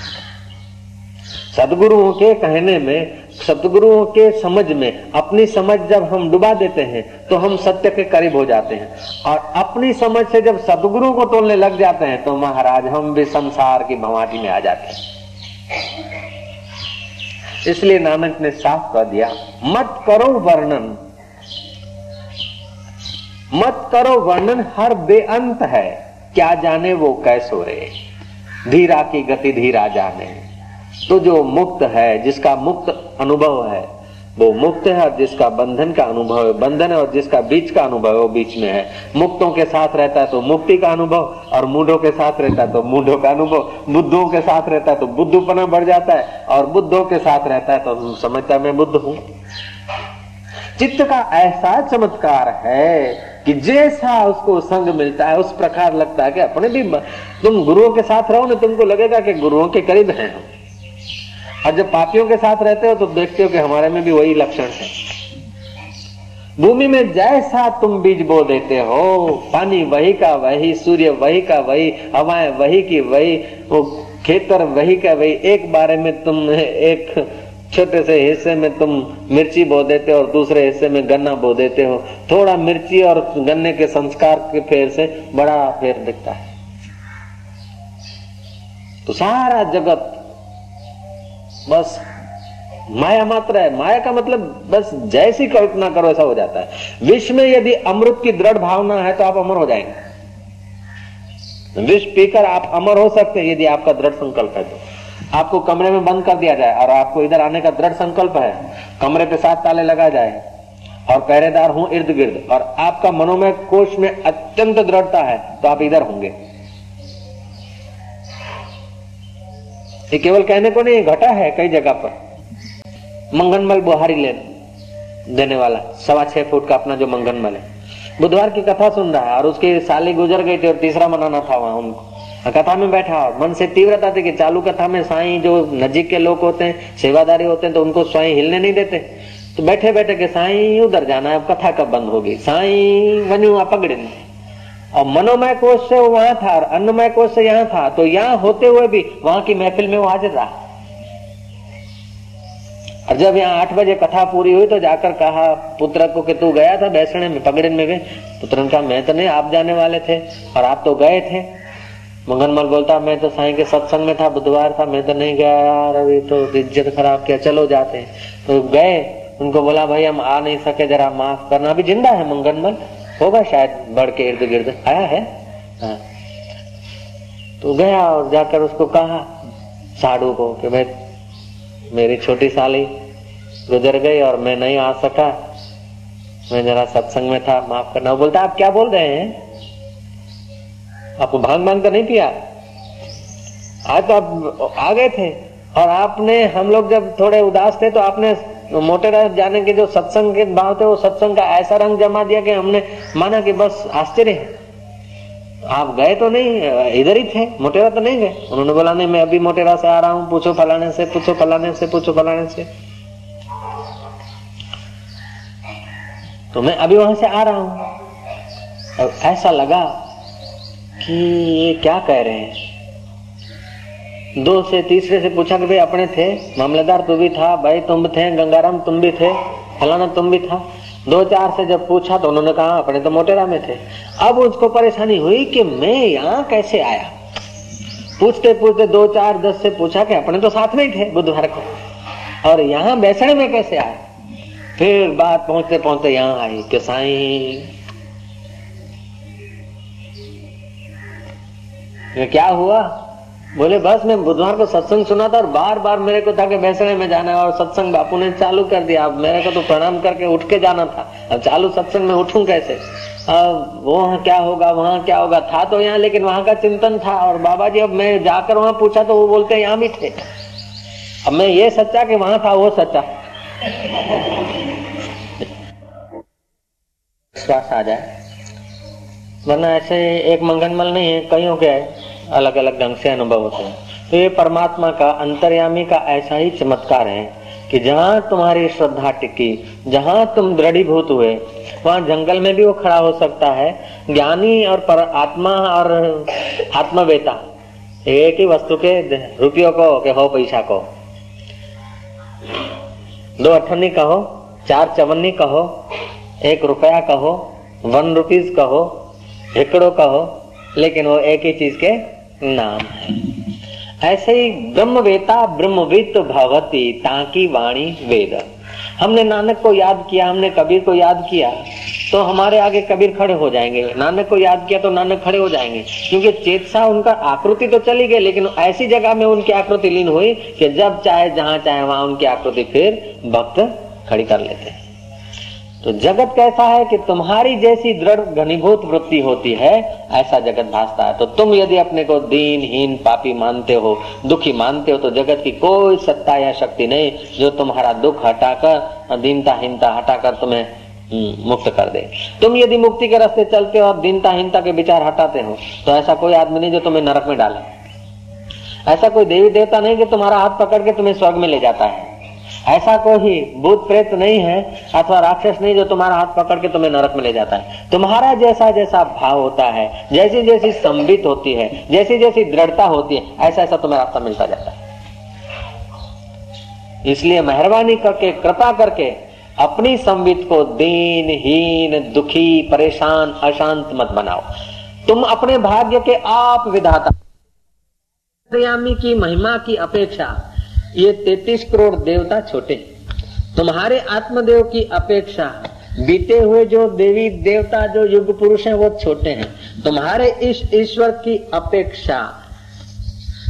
सदगुरुओं के कहने में सदगुरुओं के समझ में, अपनी समझ जब हम डुबा देते हैं तो हम सत्य के करीब हो जाते हैं। और अपनी समझ से जब सदगुरु को तोलने लग जाते हैं तो महाराज हम भी संसार की भवाटी में आ जाते हैं। इसलिए नानक ने साफ़ कर दिया, मत करो वर्णन। मत करो वर्णन, हर बेअंत है। क्या जाने वो कैसो रे? धीरा की गति धीरा जाने। तो जो मुक्त है, जिसका मुक्त अनुभव है। वो मुक्त है और जिसका बंधन का अनुभव है, बंधन है और जिसका बीच का अनुभव है, वो बीच में है। मुक्तों के साथ रहता है तो मुक्ति का अनुभव और मूढ़ों के साथ रहता है तो मूढ़ों का अनुभव। बुद्धों के साथ रहता है तो बुद्धपना बढ़ जाता है और बुद्धों के साथ रहता है तो समझता मैं बुद्ध हूँ। चित्त का ऐसा चमत्कार है कि जैसा उसको संग मिलता है, उस प्रकार लगता है कि अपने भी तुम गुरुओं के साथ रहो ना, तुमको लगेगा कि गुरुओं के करीब हैं और जब पापियों के साथ रहते हो तो देखते हो कि हमारे में भी वही लक्षण है। भूमि में जैसा तुम बीज बो देते हो, पानी वही का वही, सूर्य वही का वही, हवाएँ वही की वही, वो खेतर वही का वही, एक बारे में तुम एक छोटे से हिस्से में तुम मिर्ची बो देते हो और दूसरे हिस्से में गन्ना बो देते हो। थोड़ा मिर्ची और गन्ने के संस्कार के फेर से बड़ा फेर दिखता है। तो सारा जगत बस। माया मात्र है। माया का मतलब बस जैसी कल्पना करो, ऐसा हो जाता है। विश्व में यदि अमृत की दृढ़ भावना है तो आप अमर हो जाएँगे। विष पीकर आप अमर हो सकते हैं, यदि आपका दृढ़ संकल्प है तो। आपको कमरे में बंद कर दिया जाए, और आपको इधर आने का दृढ़ संकल्प है, कमरे पे सात ताले लगा जाए, और पहरेदार हूँ इर्द गिर्द और आपका मनोमय कोष में अत्यंत दृढ़ता है तो आप इधर होंगे। ये केवल कहने को नहीं घटा है कई जगह पर। मंगनमल बुहारी ले देने वाला, सवा छह फुट का अपना जो मंगनमल है। बुधवार की कथा सुन रहा है, और उसकी साली गुजर गई थी और तीसरा मनाना था वहाँ उनको। कथा में बैठा और मन से तीव्रता थी कि चालू कथा में साई जो नजीक के लोग होते हैं, सेवादारी होते हैं तो उनको साई हिलने नहीं देते। तो बैठे बैठे के साई, उधर जाना है, अब कथा कब बंद होगी? साई वनू पकड़े और मनोमय कोष से वो वहाँ था और अन्नमय कोष से यहाँ था तो यहाँ होते हुए भी वहाँ की महफिल में वो हाजिर रहा। और जब यहाँ आठ बजे कथा पूरी हुई तो जाकर कहा, पुत्र को कि तू गया था बैसने में, पगड़िन में गए पुत्र ने कहा, मैं तो नहीं, आप जाने वाले थे और आप तो गए थे। मगनमल बोलता, मैं तो साईं के सत्संग में था, बुधवार था, मैं तो नहीं गया अभी तो इज़्ज़त खराब किया, चलो जाते तो गए, उनको बोला, भाई हम आ नहीं सके, जरा माफ़ करना। अभी ज़िंदा है मंगनमल होगा शायद, बढ़ के इर्द गिर्द आया है। हाँ। तो गया और जाकर उसको कहा साधु को कि भाई मेरी छोटी साली गुजर गई और मैं नहीं आ सका। मैं जरा सत्संग में था, माफ़ करना। बोलता, आप क्या बोल रहे हैं? आपको भाँग भाँग तो नहीं पिया? आज तो आप आ गए थे। और आपने, हम लोग जब थोड़े उदास थे तो आपने मोटे जाने के जो सत्संग के भाव थे, वो सत्संग का ऐसा रंग जमा दिया कि हमने माना कि बस आश्चर्य आप गए तो नहीं, इधर ही थे, मोटेरा तो नहीं गए। उन्होंने बोला, नहीं, मैं अभी मोटेरा से आ रहा हूँ, पूछो फलाने से, पूछो फलाने से, पूछो फलाने से। तो मैं अभी वहाँ से आ रहा हूँ। ऐसा लगा कि ये क्या कह रहे हैं। दो से तीसरे से पूछा कि भाई अपने थे? मामलेदार तू भी था, भाई तुम थे, गंगाराम तुम भी थे, फलाना तुम भी था। दो चार से जब पूछा तो उन्होंने कहा, अपने तो मोटेरा में थे। अब उसको परेशानी हुई कि मैं यहाँ कैसे आया? पूछते पूछते दो चार, दस से पूछा कि अपने तो साथ में ही थे बुधवार को। और यहाँ बैसने में कैसे आया फिर बात पहुँचते पहुँचते यहाँ आई, कि साई। क्या हुआ? बोले, बस, मैं बुधवार को सत्संग सुना था और बार बार मेरे को था कि बैसने में जाना है और सत्संग बापू ने चालू कर दिया। अब मेरे को तो प्रणाम करके उठ के जाना था। अब चालू सत्संग में उठूं कैसे? अब वहाँ क्या होगा, वहाँ क्या होगा? था तो यहाँ, लेकिन वहाँ का चिंतन था और बाबा जी अब मैं जाकर वहाँ पूछा तो वो बोलते, यहाँ भी थे। अब मैं ये सच्चा कि वहाँ था, वो सच्चा। विश्वास आ जाए। वरना ऐसे एक मंगनमल नहीं है, कईयों के अलग अलग ढंग से अनुभव होते हैं। तो ये परमात्मा का, अंतर्यामी का ऐसा ही चमत्कार है कि जहाँ तुम्हारी श्रद्धा टिकी, जहाँ तुम दृढ़ीभूत हुए, वहाँ जंगल में भी वो खड़ा हो सकता है। ज्ञानी और पर आत्मा और आत्मवेता, एक ही वस्तु के रुपयों को के हो पैसा को। दो अठन्नी कहो, चार चवन्नी कहो, एक रुपया कहो, वन रुपीज़ कहो हिकड़ो कहो, लेकिन वो एक ही चीज़ के नाम है। ऐसे ही ब्रह्मवेता ब्रह्मविद भवती, ताकि वाणी वेद। हमने नानक को याद किया, हमने कबीर को याद किया तो हमारे आगे कबीर खड़े हो जाएँगे। नानक को याद किया तो नानक खड़े हो जाएँगे, क्योंकि चेतसा उनका आकृति तो चली गई, लेकिन ऐसी जगह में उनकी आकृति लीन हुई कि जब चाहे जहाँ चाहे वहाँ उनकी आकृति फिर भक्त खड़ी कर लेते। हैं तो जगत कैसा है कि तुम्हारी जैसी दृढ़ घनीभूत वृत्ति होती है ऐसा जगत भासता है। तो तुम यदि अपने को दीनहीन पापी मानते हो दुखी मानते हो तो जगत की कोई सत्ता या शक्ति नहीं जो तुम्हारा दुख हटाकर दीनता हीनता हटाकर तुम्हें हम्म, मुक्त कर दे। तुम यदि मुक्ति के रास्ते चलते हो और दीनता हीनता के विचार हटाते हो तो ऐसा कोई आदमी नहीं जो तुम्हें नरक में डाले। ऐसा कोई देवी देवता नहीं कि तुम्हारा हाथ पकड़ के तुम्हें स्वर्ग में ले जाता है। ऐसा कोई भूत प्रेत नहीं है, अथवा राक्षस नहीं जो तुम्हारा हाथ पकड़ के तुम्हें नरक में ले जाता है। तुम्हारा जैसा जैसा भाव होता है, जैसी जैसी संबित होती है, जैसी जैसी दृढ़ता होती है, ऐसा ऐसा तुम्हें रास्ता मिलता जाता है। इसलिए मेहरबानी करके, कृपा करके अपनी संबित को दीन हीन दुखी, परेशान, अशांत मत बनाओ। तुम अपने भाग्य के आप विधाता। की महिमा की अपेक्षा ये तैतीस करोड़ देवता छोटे तुम्हारे आत्मदेव की अपेक्षा बीते हुए जो देवी देवता, जो युग पुरुष हैं, वो छोटे हैं। तुम्हारे इस ईश्वर की अपेक्षा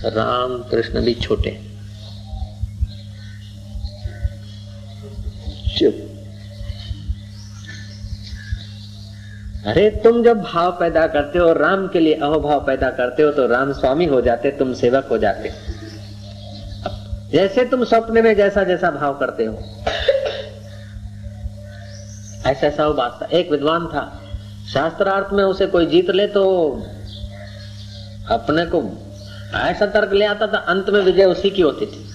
राम कृष्ण भी छोटे चुप। अरे, तुम जब भाव पैदा करते हो, राम के लिए अहोभाव पैदा करते हो तो राम स्वामी हो जाते, तुम सेवक हो जाते। जैसे तुम सपने में जैसा जैसा भाव करते हो। ऐसा ऐसा वो बात था। एक विद्वान था। शास्त्रार्थ में उसे कोई जीत ले तो अपने को ऐसा तर्क ले आता था। अंत में विजय उसी की होती थी।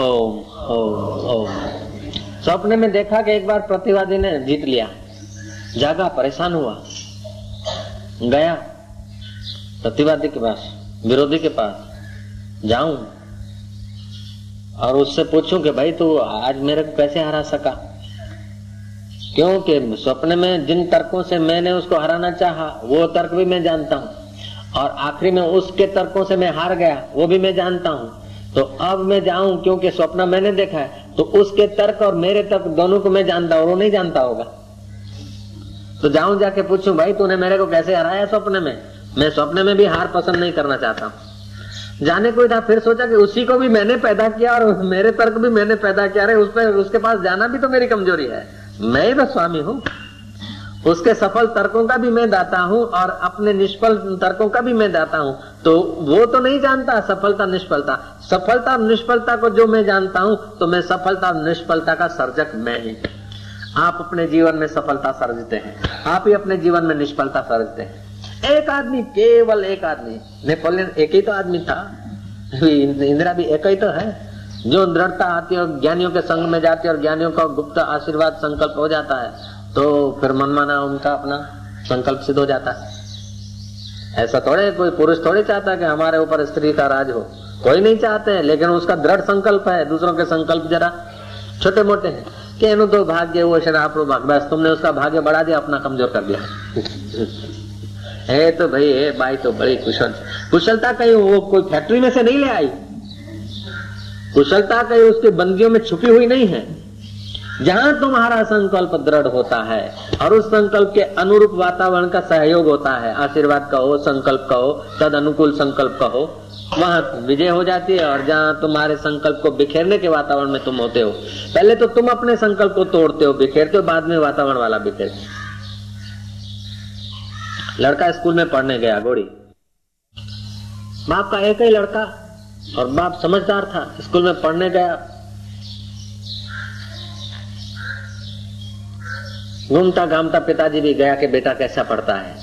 ओम ओम ओम। सपने में देखा कि एक बार प्रतिवादी ने जीत लिया। जागा, परेशान हुआ। गया। प्रतिवादी के पास, विरोधी के पास। जाऊँ? और उससे पूछूँ कि भाई, तू आज मेरे को कैसे हरा सका? क्योंकि स्वप्न में, जिन तर्कों से मैंने उसको हराना चाहा, वो तर्क भी मैं जानता हूँ। और आखिरी में उसके तर्कों से मैं हार गया, वो भी मैं जानता हूँ। तो अब मैं जाऊँ, क्योंकि स्वप्न मैंने देखा है तो उसके तर्क और मेरे तर्क दोनों को मैं जानता हूँ, वो नहीं जानता होगा। तो जाऊँ जाके पूछूँ, भाई, तूने मेरे को कैसे हराया स्वप्न में? मैं स्वप्न में भी हार पसंद नहीं करना चाहता हूँ। जाने कोई था फिर सोचा कि उसी को भी मैंने पैदा किया और मेरे तर्क भी मैंने पैदा किया। रहे उस पर उसके पास जाना भी तो मेरी कमज़ोरी है। मैं ही तो स्वामी हूँ। उसके सफल तर्कों का भी मैं दाता हूँ और अपने निष्फल तर्कों का भी मैं दाता हूँ। तो वो तो नहीं जानता सफलता, निष्फलता। सफलता, निष्फलता को जो मैं जानता हूँ तो मैं सफलता, निष्फलता का सर्जक मैं ही। आप अपने जीवन में सफलता सर्जते हैं। आप ही अपने जीवन में निष्फलता सर्जते हैं। एक आदमी, केवल एक आदमी। नेपोलियन एक ही तो आदमी था। इंदिरा भी एक ही तो है। जो दृढ़ता आती है ज्ञानियों के संग में जाती है और ज्ञानियों का गुप्त आशीर्वाद संकल्प हो जाता है तो फिर मनमाना उनका अपना संकल्प सिद्ध हो जाता है। ऐसा थोड़े, कोई पुरुष थोड़े चाहता है कि हमारे ऊपर स्त्री का राज हो। कोई नहीं चाहते हैं, लेकिन उसका दृढ़ संकल्प है। दूसरों के संकल्प जरा छोटे मोटे हैं कि तो भाग्य, वो शराब बस तुमने उसका भाग्य बढ़ा दिया, अपना कमज़ोर कर दिया। है तो भाई, है बाई तो बड़ी कुशल। कुशलता कहीं वो कोई फैक्ट्री में से नहीं ले आई? कुशलता कहीं उसके बंदियों में छुपी हुई नहीं है? जहाँ तुम्हारा संकल्प दृढ़ होता है और उस संकल्प के अनुरूप वातावरण का सहयोग होता है, आशीर्वाद कहो, संकल्प कहो तद अनुकूल संकल्प कहो, वहाँ विजय हो जाती है और जहाँ तुम्हारे संकल्प को बिखेरने के वातावरण में तुम होते हो। पहले तो तुम अपने संकल्प को तोड़ते हो, बिखेरते हो, बाद में वातावरण वाला बिखेरते लड़का स्कूल में पढ़ने गया गोड़ी बाप का एक ही लड़का और बाप समझदार था, स्कूल में पढ़ने गया। घूमता घामता पिताजी भी गया कि बेटा कैसा पढ़ता है।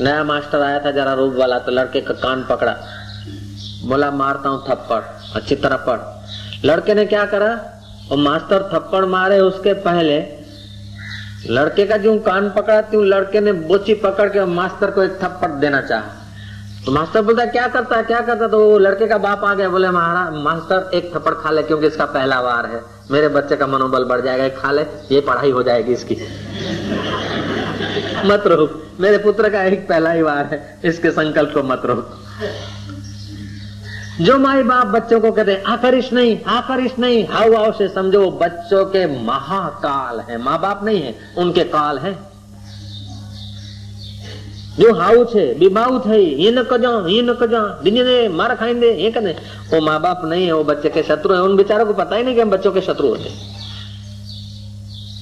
नया मास्टर आया था जरा रूप वाला तो लड़के का कान पकड़ा। बोला, मारता हूँ थप्पड़, अच्छी तरह पढ़। लड़के ने क्या करा? और मास्टर थप्पड़ मारे उसके पहले लड़के का जो कान पकड़ा थी लड़के ने बोची पकड़ के मास्टर को एक थप्पड़ देना चाहा। तो मास्टर बोलता, क्या करता है, क्या करता तो वो लड़के का बाप आ गया, बोले, महाराज, मास्टर एक थप्पड़ खा ले, क्योंकि इसका पहला वार है। मेरे बच्चे का मनोबल बढ़ जाएगा खा ले, ये पढ़ाई हो जाएगी इसकी। मत रोक, मेरे पुत्र का एक पहला ही वार है, इसके संकल्प को मत रोक। जो माए बाप बच्चों को कहते हैं आकर्ष नहीं आकर्ष नहीं। हाउ हाउ से समझो, बच्चों के महाकाल है। माँ बाप नहीं है, उनके काल है। जो हाउ छे बीमाऊ थे ये न कर जाओ ये न कर जाओ दिन ने मार खाई दे, ये कहने वो माँ बाप नहीं है, वो बच्चे के शत्रु है। उन बेचारों को पता ही नहीं कि हम बच्चों के शत्रु होते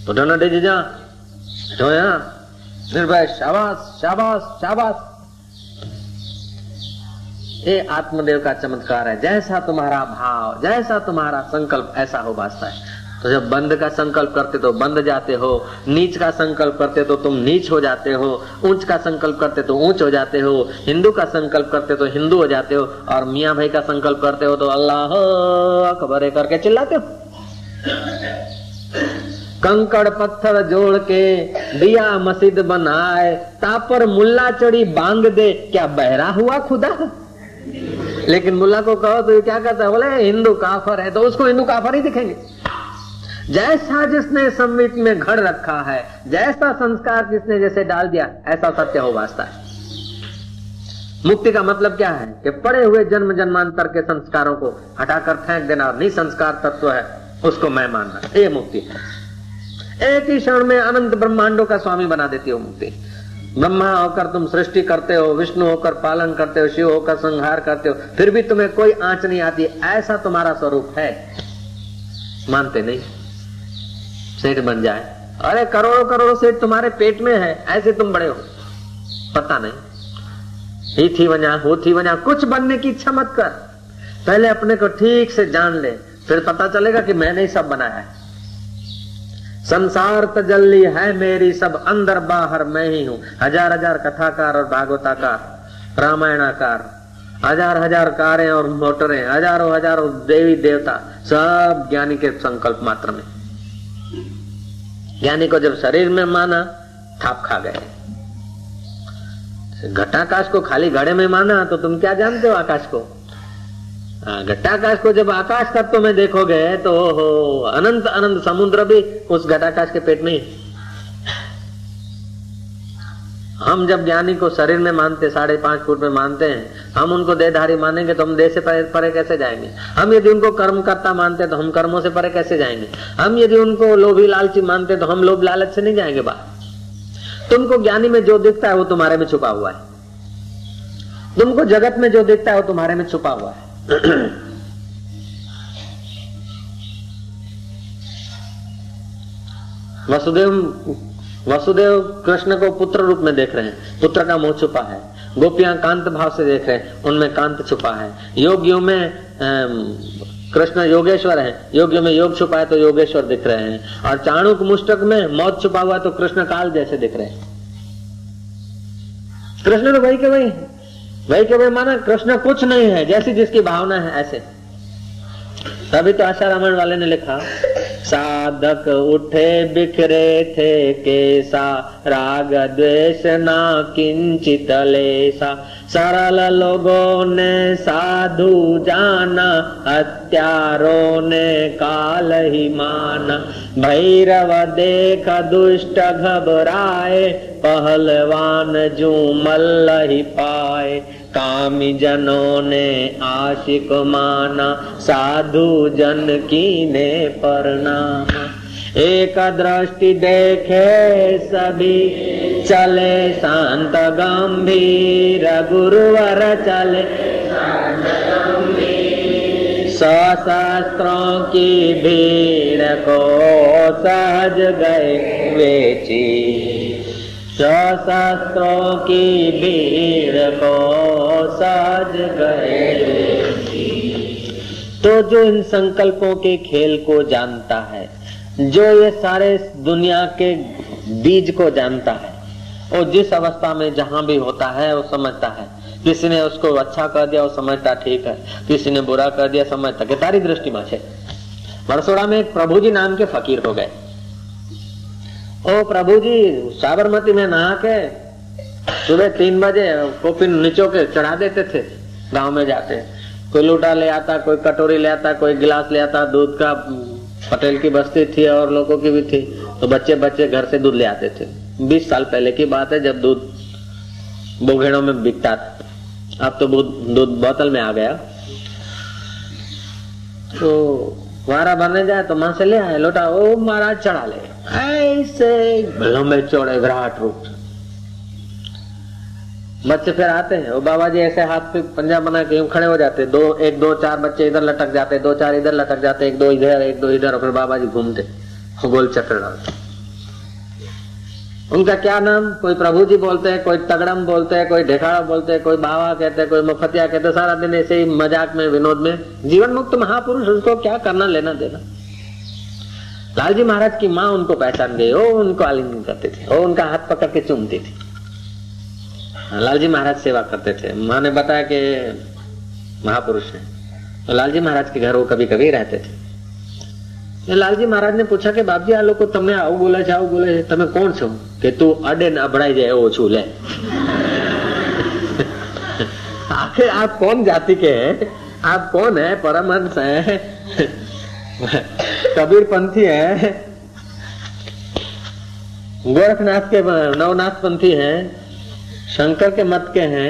तो डोना डे जीजा જોયા निर्भय, शाबाश शाबाश शाबाश। ये आत्मदेव का चमत्कार है। जैसा तुम्हारा भाव, जैसा तुम्हारा संकल्प, ऐसा हो बाजता है। तो जब बंद का संकल्प करते तो बंद जाते हो, नीच का संकल्प करते तो तुम नीच हो जाते हो, ऊंच का संकल्प करते तो ऊंच हो जाते हो, हिंदू का संकल्प करते तो हिंदू हो जाते हो, और मियाँ भाई का संकल्प करते हो तो अल्लाह अकबर करके चिल्लाते हो। कंकड़ पत्थर जोड़ के दिया मस्जिद बनाए, तापर मुल्ला चढ़ी बांग दे, क्या बहरा हुआ खुदा? लेकिन मुल्ला को कहो तो ये क्या कहता है? बोले, हिंदू काफर है। तो उसको हिंदू काफर ही दिखेंगे। जैसा जिसने संवित में घड़ रखा है, जैसा संस्कार जिसने जैसे डाल दिया, ऐसा सत्य हो वास्ता है। मुक्ति का मतलब क्या है? कि पड़े हुए जन्म जन्मांतर के संस्कारों को हटाकर फेंक देना और निसंस्कार तत्व है, उसको मैं मानना। ये मुक्ति। है एक ही क्षण में अनंत ब्रह्मांडों का स्वामी बना देती हो मुक्ति। ब्रह्मा होकर तुम सृष्टि करते हो, विष्णु होकर पालन करते हो, शिव होकर संहार करते हो, फिर भी तुम्हें कोई आँच नहीं आती, ऐसा तुम्हारा स्वरूप है। मानते नहीं? सेठ बन जाए। अरे करोड़ों करोड़ों सेठ तुम्हारे पेट में है, ऐसे तुम बड़े हो। पता नहीं। ही थी वजह हो थी वजह, कुछ बनने की इच्छा मत कर। पहले अपने को ठीक से जान ले, फिर पता चलेगा कि मैंने ही सब बनाया है। संसार तजल्ली है मेरी, सब अंदर बाहर मैं ही हूँ। हज़ार हज़ार कथाकार और भागवताकार, रामायणाकार, हज़ार हज़ार कारें और मोटरें, हज़ारों हज़ारों देवी देवता, सब ज्ञानी के संकल्प मात्र में। ज्ञानी को जब शरीर में माना, थाप खा गए। घटाकाश को खाली घड़े में माना तो तुम क्या जानते हो आकाश को? घटाकाश को जब आकाश तत्व में देखोगे तो हो अनंत अनंत समुद्र भी उस घटाकाश के पेट में ही हम जब ज्ञानी को शरीर में मानते साढ़े पाँच फुट में मानते हैं हम उनको देहधारी मानेंगे तो हम देह से परे, परे कैसे जाएँगे? हम यदि उनको कर्म करता मानते तो हम कर्मों से परे कैसे जाएँगे? हम यदि उनको लोभी लालची मानते तो हम लोभ लालच से नहीं जाएँगे बाहर? तुमको ज्ञानी में जो दिखता है वो तुम्हारे में छुपा हुआ है। तुमको जगत में जो दिखता है वो तुम्हारे में छुपा हुआ है। वसुदेव वसुदेव कृष्ण को पुत्र रूप में देख रहे हैं। पुत्र का मुँह छुपा है। गोपियाँ कांत भाव से देख रहे हैं। उनमें कांत छुपा है। योगियों में कृष्ण योगेश्वर है। योगियों में योग छुपा है तो योगेश्वर दिख रहे हैं। और चाणुक मुष्टक में मौत छुपा हुआ तो कृष्ण काल जैसे दिख रहे हैं। कृष्ण तो वही के वही है। वही के वही माना कृष्ण कुछ नहीं है, जैसी जिसकी भावना है ऐसे। तभी तो आशा रामायण वाले ने लिखा, साधक उठे बिखरे थे केसा, राग द्वेष ना किंचित लेसा। सरल लोगों ने साधु जाना, हत्यारों ने काल ही माना। भैरव देख दुष्ट घबराए, पहलवान जू मल्ल ही पाए। कामी जनों ने आशिक माना साधु जन की ने प्रणाम एक दृष्टि देखे सभी चले शांत गंभीर गुरुवर चले। सशास्त्रों की भीड़ को सहज गए बेची सशास्त्रों की भीड़ को सहज गए तो जो इन संकल्पों के खेल को जानता है, जो ये सारे दुनिया के बीज को जानता है, और जिस अवस्था में जहाँ भी होता है, वो समझता है। किसी ने उसको अच्छा कर दिया, वो समझता ठीक है। किसी ने बुरा कर दिया, समझता। कि तारी दृष्टि में है बरसोड़ा में एक प्रभु जी नाम के फकीर हो गए। ओ प्रभु जी साबरमती में नहा के सुबह तीन बजे कॉफ़ी नीचो के चढ़ा देते थे, गाँव में जाते कोई लूटा ले आता, कोई कटोरी ले आता, कोई गिलास ले आता, दूध का पटेल की बस्ती थी और लोगों की भी थी तो बच्चे बच्चे घर से दूध ले आते थे। बीस साल पहले की बात है, जब दूध बोघेड़ों में बिकता था। अब तो दूध बोतल में आ गया। तो वारा भरने जाए तो माँ से ले आए, लोटा, ओ महाराज, चढ़ा ले। ऐसे लंबे चौड़े विराट रूप बच्चे फिर आते हैं वो बाबा जी ऐसे हाथ पे पंजा बना के खड़े हो जाते दो, एक, दो, चार बच्चे इधर लटक जाते दो, चार इधर लटक जाते एक दो इधर, एक दो इधर, और फिर बाबा जी घूमते गोल चक्र डालते उनका क्या नाम? कोई प्रभु जी बोलते हैं, कोई तगड़म बोलते हैं, कोई ढेखाड़ा बोलते हैं, कोई बाबा कहते हैं, कोई मुफतिया कहते सारा दिन ऐसे ही मज़ाक में, विनोद में। जीवन मुक्त महापुरुष, उसको क्या करना, लेना देना। लालजी महाराज की माँ उनको पहचान गई वो उनको आलिंगन करते थे वो उनका हाथ पकड़ के चूमती थी लालजी महाराज सेवा करते थे माँ ने बताया कि महापुरुष है तो लालजी महाराज के घर वो कभी कभी रहते थे લાલજી મહારાજ ને પૂછા કે બાપજી આ લોકો તમને આવું બોલે છે આવું બોલે છે તમે કોણ છો કે તું અડે ને અબડાઈ જાય એવો છું લે आखिर आप कौन जाति के हैं आप कौन है परमहंस है कबीर पंथी है गोरखनाथ के नवनाथ पंथी हैं शंकर के मत के हैं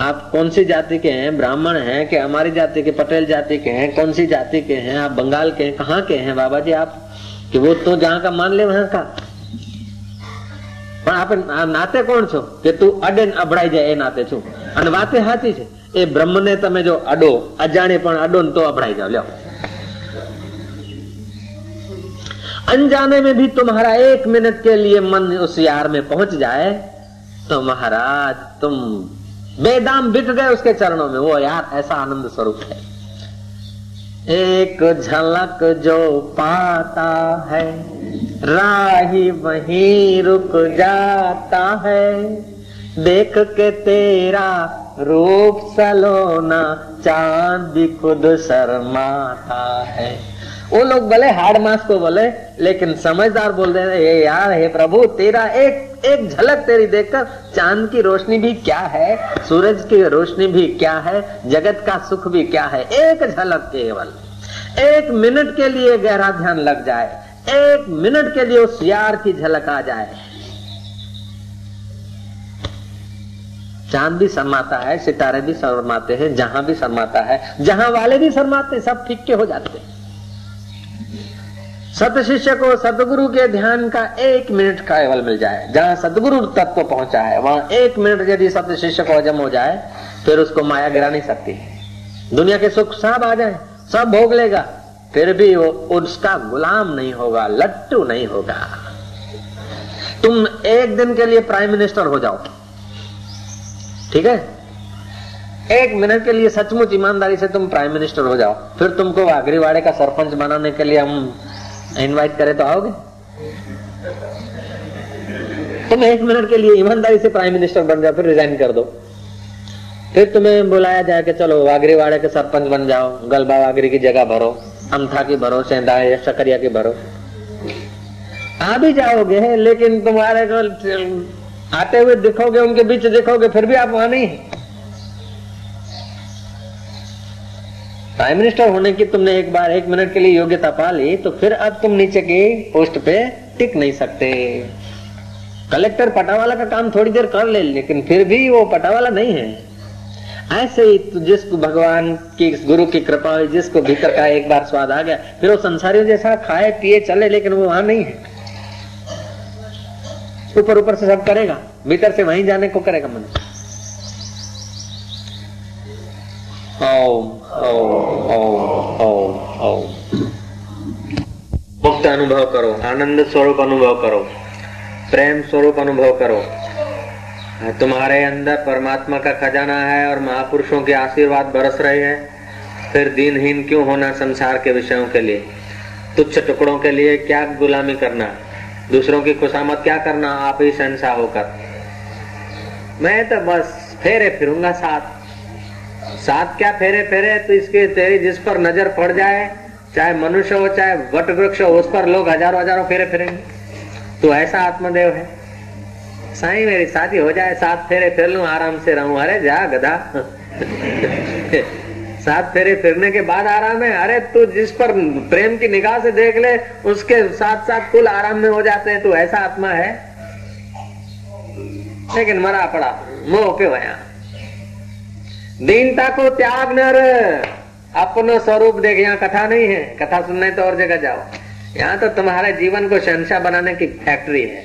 आप कौन सी जाति के हैं ब्राह्मण हैं कि हमारी जाति के पटेल जाति के हैं कौन सी जाति के हैं आप बंगाल के हैं कहाँ के हैं बाबा जी आप कि वो तो जहाँ का मान ले वहां का પણ આપણે નાતે કોણ છો કે તું અડે અભડાઈ જાય એ નાતે છું અને વાતે સાચી છે એ બ્રહ્મને તમે જો અડો અજાણે પણ અડો ને તો અભડાઈ જાઓ લ્યો अनजाने में भी तुम्हारा एक मिनट के लिए मन उस यार में पहुँच जाए तो महाराज तुम बेदाम बिक गए उसके चरणों में। वो यार ऐसा आनंद स्वरूप है। एक झलक जो पाता है, राही वही रुक जाता है। देख के तेरा रूप सलोना, चाँद भी खुद शर्माता है। वो लोग बोले हार्ड मास को बोले, लेकिन समझदार बोल रहे हैं यार, हे प्रभु, तेरा एक एक झलक तेरी देखकर चाँद की रोशनी भी क्या है? सूरज की रोशनी भी क्या है? जगत का सुख भी क्या है? एक झलक केवल। एक मिनट के लिए गहरा ध्यान लग जाए। एक मिनट के लिए उस यार की झलक आ जाए। चाँद भी शर्माता है, सितारे भी शर्माते हैं, जहाँ भी शर्माता है, जहाँ वाले भी शर्माते सब ठीक के हो जाते हैं। सत शिष्य को सदगुरु के ध्यान का एक मिनट का केवल मिल जाए। जहाँ सदगुरु तक को पहुँचा है, वहाँ एक मिनट यदि सत शिष्य को हजम हो जाए, फिर उसको माया गिरा नहीं सकती। दुनिया के सुख सब आ जाए, सब भोग लेगा। फिर भी वो उसका गुलाम नहीं होगा, लट्टू नहीं होगा। तुम एक दिन के लिए प्राइम मिनिस्टर हो जाओ। ठीक है? एक मिनट के लिए सचमुच ईमानदारी से तुम प्राइम मिनिस्टर हो जाओ। फिर तुमको आगरीवाड़े का सरपंच बनाने के लिए हम इनवाइट करे तो आओगे? तुम एक मिनट के लिए ईमानदारी से प्राइम मिनिस्टर बन जाओ, फिर रिजाइन कर दो। फिर तुम्हें बुलाया जाए कि चलो वागरी वाड़े के सरपंच बन जाओ, गलबा वागरी की जगह भरो अमथा की भरो, सेंधा शकरिया की भरो। आ भी जाओगे, लेकिन तुम्हारे आते हुए दिखोगे, उनके बीच दिखोगे, फिर भी आप वहाँ नहीं प्राइम मिनिस्टर होने की तुमने एक बार, एक मिनट के लिए योग्यता पा ली तो फिर अब तुम नीचे की पोस्ट पे टिक नहीं सकते। कलेक्टर पटावाला का काम थोड़ी देर कर ले, लेकिन फिर भी वो पटावाला नहीं है। ऐसे ही जिसको भगवान की, गुरु की कृपा हुई, जिसको भीतर का एक बार स्वाद आ गया, फिर वो संसारियों जैसा खाए, पिए, चले, लेकिन वो वहाँ नहीं है। ऊपर ऊपर से सब करेगा, भीतर से वहीं जाने को करेगा मन ओम। ओम मुक्त अनुभव करो, आनंद स्वरूप अनुभव करो, प्रेम स्वरूप अनुभव करो। तुम्हारे अंदर परमात्मा का खजाना है और महापुरुषों के आशीर्वाद बरस रहे हैं। फिर दिनहीन क्यों होना संसार के विषयों के लिए? तुच्छ टुकड़ों के लिए क्या गुलामी करना? दूसरों की खुशामद क्या करना? आप ही संसा होकर। मैं तो बस फेरे फिरूँगा साथ। सात क्या फेरे फेरे तो इसके तेरी जिस पर नज़र पड़ जाए, चाहे मनुष्य हो, चाहे वट वृक्ष हो, उस पर लोग हज़ारों हज़ारों फेरे फेरेंगे। तो ऐसा आत्मदेव है। साई, मेरी शादी हो जाए, सात फेरे फिर लू, आराम से रहूँ। अरे जा गधा। सात फेरे फिरने के बाद आराम है। अरे तू जिस पर प्रेम की निगाह से देख ले, उसके साथ साथ कुल आराम में हो जाते हैं। तू ऐसा आत्मा है। लेकिन मरा पड़ा, मोह पे होया दीनता को त्याग न अपनो स्वरूप देख, यहाँ कथा नहीं है। कथा सुनने तो और जगह जाओ। यहाँ तो तुम्हारे जीवन को शहनशाह बनाने की फैक्ट्री है।